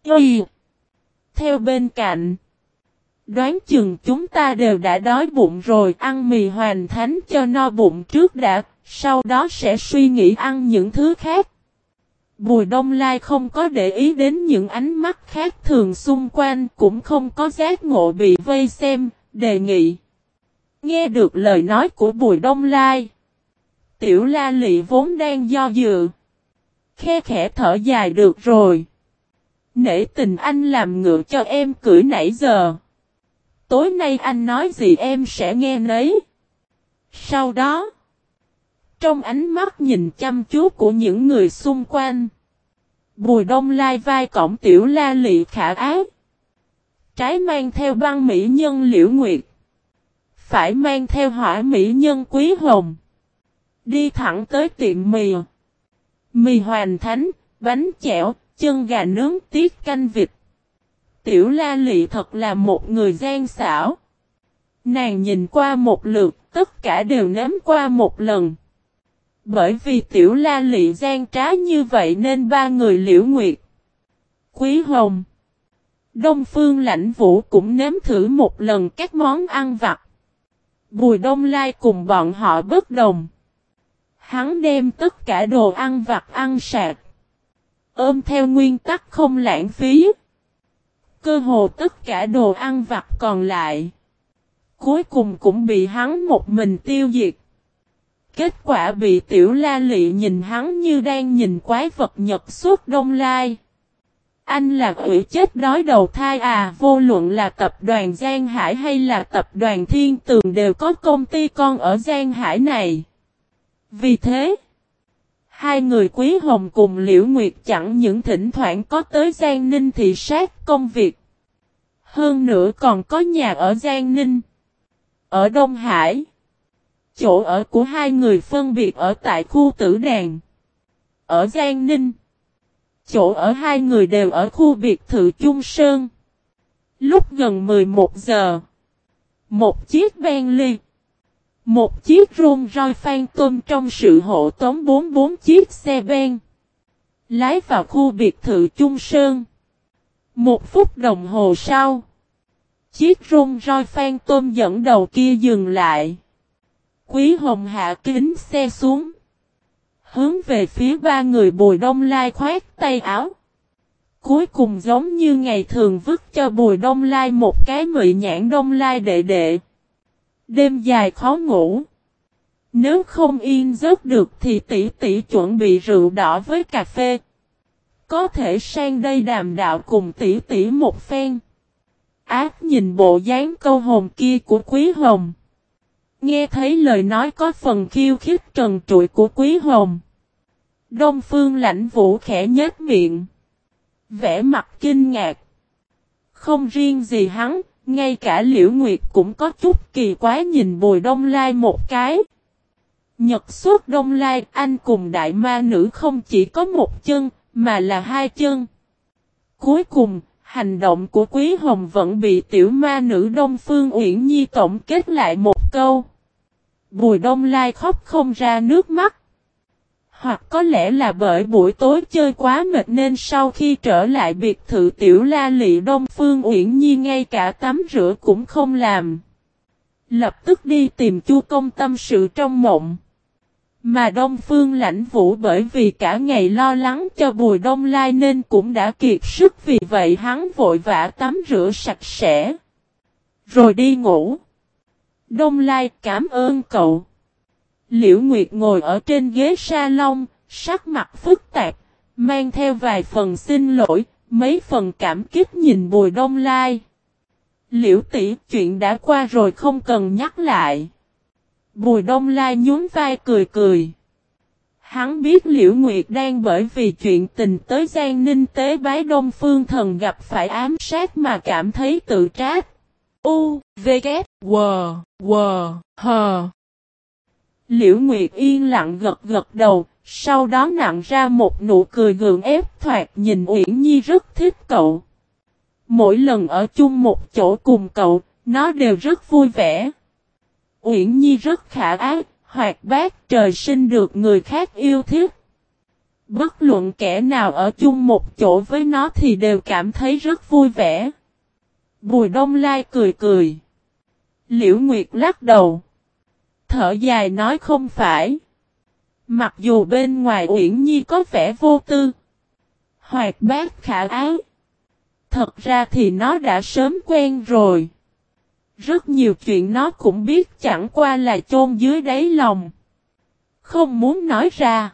Y. Theo bên cạnh. Đoán chừng chúng ta đều đã đói bụng rồi ăn mì hoàn thánh cho no bụng trước đã, sau đó sẽ suy nghĩ ăn những thứ khác. Bùi Đông Lai không có để ý đến những ánh mắt khác thường xung quanh cũng không có giác ngộ bị vây xem, đề nghị. Nghe được lời nói của Bùi Đông Lai. Tiểu La Lị vốn đang do dự. Khe khẽ thở dài được rồi. Nể tình anh làm ngựa cho em cưỡi nãy giờ. Tối nay anh nói gì em sẽ nghe nấy. Sau đó, trong ánh mắt nhìn chăm chú của những người xung quanh, Bùi đông lai vai cổng tiểu la lị khả ái. Trái mang theo băng mỹ nhân liễu nguyệt. Phải mang theo hỏa mỹ nhân quý hồng. Đi thẳng tới tiệm mì. Mì hoàn thánh, bánh chẻo, chân gà nướng tiết canh vịt. Tiểu la lị thật là một người gian xảo. Nàng nhìn qua một lượt, tất cả đều nếm qua một lần. Bởi vì tiểu la lị gian trá như vậy nên ba người liễu nguyệt. Quý Hồng. Đông Phương Lãnh Vũ cũng nếm thử một lần các món ăn vặt. Bùi Đông Lai cùng bọn họ bất đồng. Hắn đem tất cả đồ ăn vặt ăn sạc. Ôm theo nguyên tắc không lãng phí. Cơ hồ tất cả đồ ăn vặt còn lại. Cuối cùng cũng bị hắn một mình tiêu diệt. Kết quả bị tiểu la lị nhìn hắn như đang nhìn quái vật nhật suốt đông lai. Anh là quỷ chết đói đầu thai à vô luận là tập đoàn Giang Hải hay là tập đoàn Thiên Tường đều có công ty con ở Giang Hải này. Vì thế, hai người Quý Hồng cùng Liễu Nguyệt chẳng những thỉnh thoảng có tới Giang Ninh thị sát công việc. Hơn nữa còn có nhà ở Giang Ninh. Ở Đông Hải. Chỗ ở của hai người phân biệt ở tại khu tử đàn. Ở Giang Ninh. Chỗ ở hai người đều ở khu biệt thự Trung Sơn. Lúc gần 11 giờ. Một chiếc Bentley. Một chiếc rung roi phan tôm trong sự hộ tống 44 chiếc xe ben. Lái vào khu biệt thự Trung Sơn. Một phút đồng hồ sau. Chiếc rung roi phan tôm dẫn đầu kia dừng lại. Quý Hồng hạ kính xe xuống. Hướng về phía ba người Bùi Đông Lai khoát tay áo. Cuối cùng giống như ngày thường vứt cho Bùi Đông Lai một cái mị nhãn Đông Lai đệ đệ. Đêm dài khó ngủ. Nếu không yên giấc được thì tỷ tỷ chuẩn bị rượu đỏ với cà phê. Có thể sang đây đàm đạo cùng tỷ tỷ một phen. Ác nhìn bộ dáng câu hồn kia của Quý Hồng. Nghe thấy lời nói có phần khiêu khích trần trụi của Quý Hồng. Đông Phương lãnh vũ khẽ nhếch miệng. Vẽ mặt kinh ngạc. Không riêng gì hắn, ngay cả Liễu Nguyệt cũng có chút kỳ quái nhìn Bùi Đông Lai một cái. Nhật suốt Đông Lai, anh cùng đại ma nữ không chỉ có một chân, mà là hai chân. Cuối cùng, hành động của Quý Hồng vẫn bị tiểu ma nữ Đông Phương Uyển Nhi tổng kết lại một câu. Bùi Đông Lai khóc không ra nước mắt. Hoặc có lẽ là bởi buổi tối chơi quá mệt nên sau khi trở lại biệt thự tiểu la lị Đông Phương Uyển Nhi ngay cả tắm rửa cũng không làm. Lập tức đi tìm chu công tâm sự trong mộng. Mà Đông Phương lãnh vũ bởi vì cả ngày lo lắng cho Bùi Đông Lai nên cũng đã kiệt sức vì vậy hắn vội vã tắm rửa sạch sẽ. Rồi đi ngủ. Đông Lai cảm ơn cậu. Liễu Nguyệt ngồi ở trên ghế salon, sắc mặt phức tạp, mang theo vài phần xin lỗi, mấy phần cảm kích nhìn Bùi Đông Lai. Liễu tỷ chuyện đã qua rồi không cần nhắc lại. Bùi Đông Lai nhún vai cười cười. Hắn biết Liễu Nguyệt đang bởi vì chuyện tình tới Giang Ninh tế bái Đông Phương Thần gặp phải ám sát mà cảm thấy tự trách. U, V, K, W, W, H. Liễu Nguyệt yên lặng gật gật đầu, sau đó nặng ra một nụ cười gượng ép thoạt nhìn Uyển Nhi rất thích cậu. Mỗi lần ở chung một chỗ cùng cậu, nó đều rất vui vẻ. Uyển Nhi rất khả ác, hoạt bát trời sinh được người khác yêu thích. Bất luận kẻ nào ở chung một chỗ với nó thì đều cảm thấy rất vui vẻ. Bùi Đông Lai cười cười. Liễu Nguyệt lắc đầu. Thở dài nói không phải. Mặc dù bên ngoài Uyển Nhi có vẻ vô tư. Hoạt bát khả ái. Thật ra thì nó đã sớm quen rồi. Rất nhiều chuyện nó cũng biết chẳng qua là chôn dưới đáy lòng. Không muốn nói ra.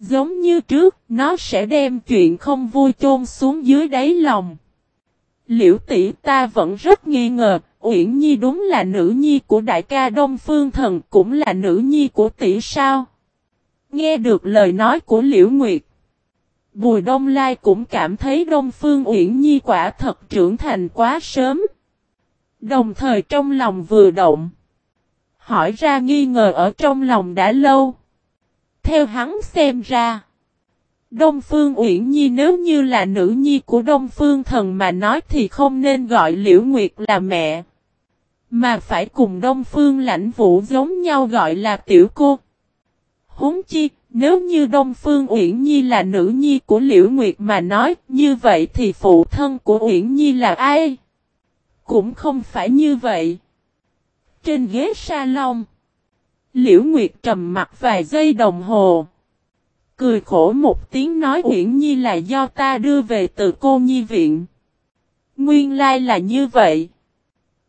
Giống như trước, nó sẽ đem chuyện không vui chôn xuống dưới đáy lòng. Liễu tỷ ta vẫn rất nghi ngờ, Uyển Nhi đúng là nữ nhi của đại ca Đông Phương Thần cũng là nữ nhi của tỷ sao? Nghe được lời nói của Liễu Nguyệt. Bùi Đông Lai cũng cảm thấy Đông Phương Uyển Nhi quả thật trưởng thành quá sớm. Đồng thời trong lòng vừa động. Hỏi ra nghi ngờ ở trong lòng đã lâu. Theo hắn xem ra. Đông Phương Uyển Nhi nếu như là nữ nhi của Đông Phương Thần mà nói thì không nên gọi Liễu Nguyệt là mẹ. Mà phải cùng Đông Phương Lãnh Vũ giống nhau gọi là tiểu cô. Huống chi, nếu như Đông Phương Uyển Nhi là nữ nhi của Liễu Nguyệt mà nói, như vậy thì phụ thân của Uyển Nhi là ai? Cũng không phải như vậy. Trên ghế salon, Liễu Nguyệt trầm mặt vài giây đồng hồ. Cười khổ một tiếng nói Uyển Nhi là do ta đưa về từ cô nhi viện. Nguyên lai là như vậy.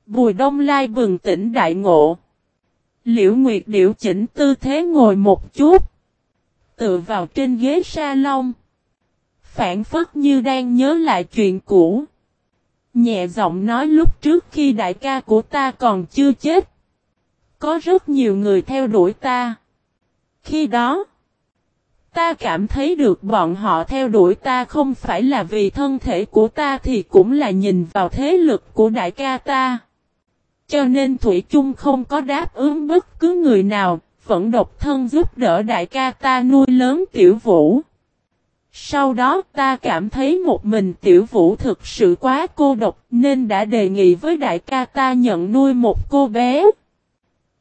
Bùi đông lai bừng tỉnh đại ngộ. Liễu Nguyệt điều chỉnh tư thế ngồi một chút. Tựa vào trên ghế salon. Phản phất như đang nhớ lại chuyện cũ. Nhẹ giọng nói lúc trước khi đại ca của ta còn chưa chết. Có rất nhiều người theo đuổi ta. Khi đó, ta cảm thấy được bọn họ theo đuổi ta không phải là vì thân thể của ta thì cũng là nhìn vào thế lực của đại ca ta. Cho nên Thủy chung không có đáp ứng bất cứ người nào, vẫn độc thân giúp đỡ đại ca ta nuôi lớn tiểu vũ. Sau đó ta cảm thấy một mình tiểu vũ thực sự quá cô độc nên đã đề nghị với đại ca ta nhận nuôi một cô bé.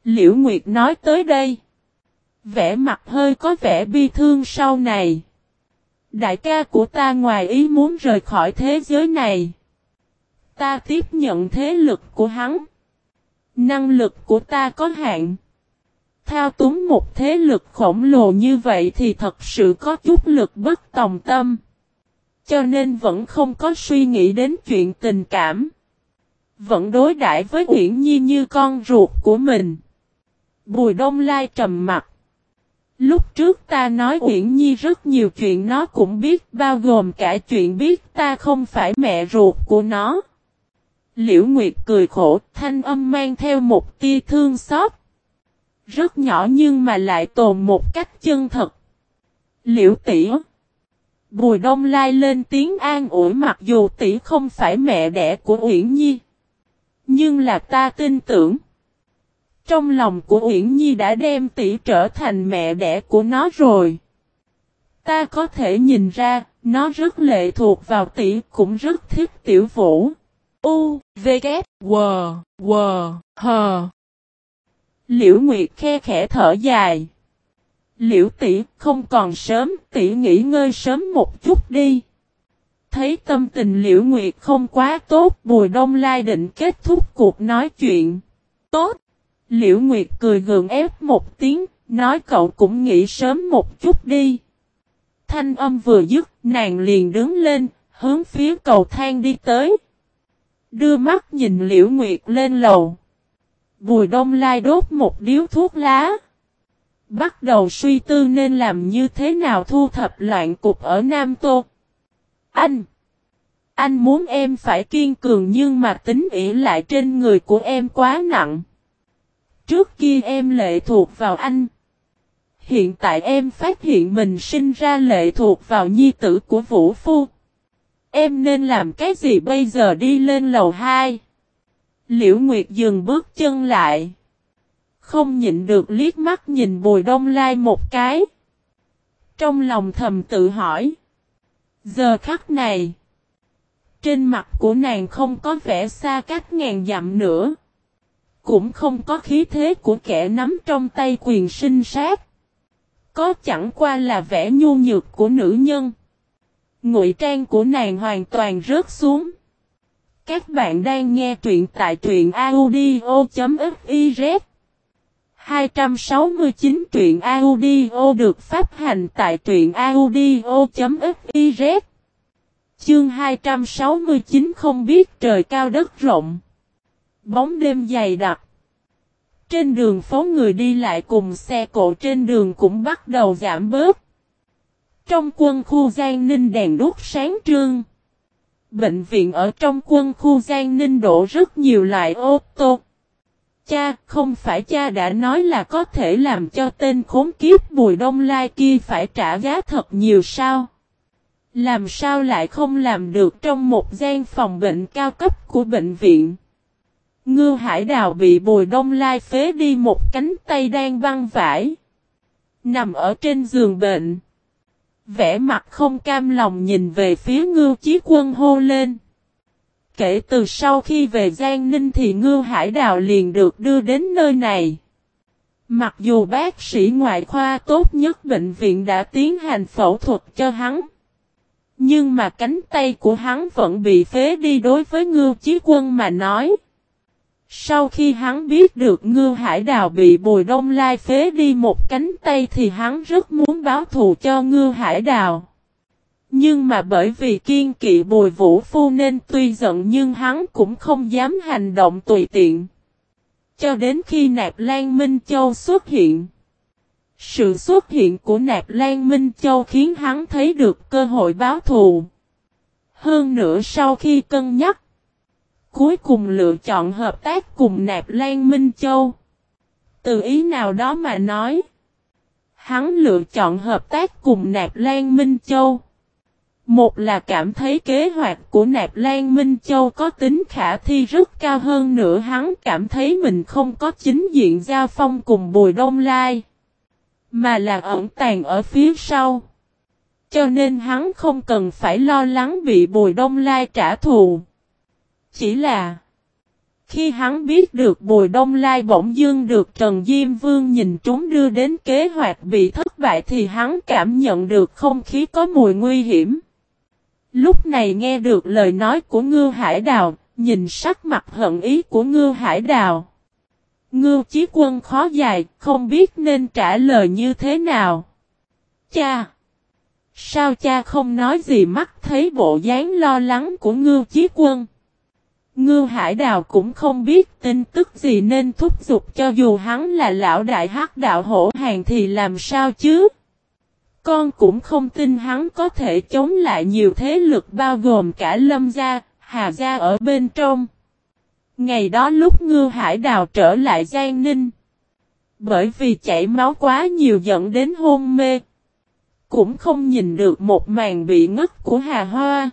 Liễu Nguyệt nói tới đây. Vẻ mặt hơi có vẻ bi thương sau này. Đại ca của ta ngoài ý muốn rời khỏi thế giới này. Ta tiếp nhận thế lực của hắn. Năng lực của ta có hạn. Thao túng một thế lực khổng lồ như vậy thì thật sự có chút lực bất tòng tâm. Cho nên vẫn không có suy nghĩ đến chuyện tình cảm. Vẫn đối đãi với Uyển Nhi như con ruột của mình. Bùi Đông Lai trầm mặt. Lúc trước ta nói Uyển Nhi rất nhiều chuyện nó cũng biết, bao gồm cả chuyện biết ta không phải mẹ ruột của nó. Liễu Nguyệt cười khổ, thanh âm mang theo một tia thương xót. Rất nhỏ nhưng mà lại tồn một cách chân thật. Liễu tỷ Bùi Đông Lai lên tiếng an ủi mặc dù tỷ không phải mẹ đẻ của Uyển Nhi. Nhưng là ta tin tưởng. Trong lòng của Uyển Nhi đã đem tỷ trở thành mẹ đẻ của nó rồi. Ta có thể nhìn ra, nó rất lệ thuộc vào tỷ cũng rất thích tiểu vũ. U, V, K, W, W, H. Liễu Nguyệt khe khẽ thở dài. Liễu tỷ không còn sớm, tỷ nghỉ ngơi sớm một chút đi. Thấy tâm tình Liễu Nguyệt không quá tốt, Bùi Đông Lai định kết thúc cuộc nói chuyện. Tốt. Liễu Nguyệt cười gượng ép một tiếng, nói cậu cũng nghỉ sớm một chút đi. Thanh âm vừa dứt, nàng liền đứng lên, hướng phía cầu thang đi tới. Đưa mắt nhìn Liễu Nguyệt lên lầu. Bùi đông lai đốt một điếu thuốc lá. Bắt đầu suy tư nên làm như thế nào thu thập loạn cục ở Nam Tô. Anh! Anh muốn em phải kiên cường nhưng mà tính ỉ lại trên người của em quá nặng. Trước kia em lệ thuộc vào anh. Hiện tại em phát hiện mình sinh ra lệ thuộc vào nhi tử của Vũ Phu. Em nên làm cái gì bây giờ đi lên lầu 2? Liễu Nguyệt dừng bước chân lại. Không nhịn được liếc mắt nhìn Bùi Đông Lai một cái. Trong lòng thầm tự hỏi. Giờ khắc này. Trên mặt của nàng không có vẻ xa cách ngàn dặm nữa. Cũng không có khí thế của kẻ nắm trong tay quyền sinh sát. Có chẳng qua là vẻ nhu nhược của nữ nhân. Ngụy trang của nàng hoàn toàn rớt xuống. Các bạn đang nghe truyện tại truyện audio.fiz 269 truyện audio được phát hành tại truyện audio.fiz Chương 269 không biết trời cao đất rộng. Bóng đêm dày đặc. Trên đường phố người đi lại cùng xe cộ trên đường cũng bắt đầu giảm bớt. Trong quân khu Giang Ninh đèn đốt sáng trương Bệnh viện ở trong quân khu Giang Ninh đổ rất nhiều loại ô tô. Cha, không phải cha đã nói là có thể làm cho tên khốn kiếp Bùi Đông Lai kia phải trả giá thật nhiều sao? Làm sao lại không làm được trong một gian phòng bệnh cao cấp của bệnh viện? Ngư Hải Đào bị Bùi Đông Lai phế đi một cánh tay đang băng vải. Nằm ở trên giường bệnh vẻ mặt không cam lòng nhìn về phía ngưu chí quân hô lên. Kể từ sau khi về Giang Ninh thì ngưu hải đào liền được đưa đến nơi này. Mặc dù bác sĩ ngoại khoa tốt nhất bệnh viện đã tiến hành phẫu thuật cho hắn. Nhưng mà cánh tay của hắn vẫn bị phế đi đối với Ngưu Chí Quân mà nói. Sau khi hắn biết được ngư Hải Đào bị Bùi Đông Lai phế đi một cánh tay thì hắn rất muốn báo thù cho ngư Hải Đào. Nhưng mà bởi vì kiên kỵ Bùi Vũ Phu nên tuy giận nhưng hắn cũng không dám hành động tùy tiện. Cho đến khi Nạp Lan Minh Châu xuất hiện. Sự xuất hiện của Nạp Lan Minh Châu khiến hắn thấy được cơ hội báo thù. Hơn nữa sau khi cân nhắc, cuối cùng lựa chọn hợp tác cùng Nạp Lan Minh Châu. Từ ý nào đó mà nói, hắn lựa chọn hợp tác cùng Nạp Lan Minh Châu. Một là cảm thấy kế hoạch của Nạp Lan Minh Châu có tính khả thi rất cao hơn nữa hắn cảm thấy mình không có chính diện giao phong cùng Bùi Đông Lai. Mà là ẩn tàng ở phía sau. Cho nên hắn không cần phải lo lắng bị Bùi Đông Lai trả thù. Chỉ là khi hắn biết được Bùi Đông Lai bỗng dưng được Trần Diêm Vương nhìn trúng đưa đến kế hoạch bị thất bại thì hắn cảm nhận được không khí có mùi nguy hiểm. Lúc này nghe được lời nói của Ngư Hải Đào, nhìn sắc mặt hận ý của Ngư Hải Đào. Ngư Chí Quân khó dài, không biết nên trả lời như thế nào. Cha! Sao cha không nói gì mắt thấy bộ dáng lo lắng của Ngư Chí Quân? Ngư Hải Đào cũng không biết tin tức gì nên thúc giục cho dù hắn là lão đại hắc đạo hổ hàng thì làm sao chứ? Con cũng không tin hắn có thể chống lại nhiều thế lực bao gồm cả lâm gia, hà gia ở bên trong. Ngày đó lúc ngư hải đào trở lại Giang Ninh. Bởi vì chảy máu quá nhiều dẫn đến hôn mê. Cũng không nhìn được một màn bị ngất của Hà Hoa.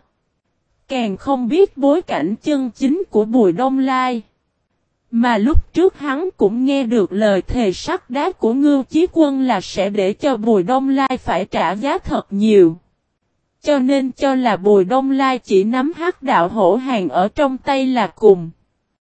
Càng không biết bối cảnh chân chính của Bùi Đông Lai. Mà lúc trước hắn cũng nghe được lời thề sắc đá của Ngưu Chí Quân là sẽ để cho Bùi Đông Lai phải trả giá thật nhiều. Cho nên cho là Bùi Đông Lai chỉ nắm hắc đạo hổ hàng ở trong tay là cùng.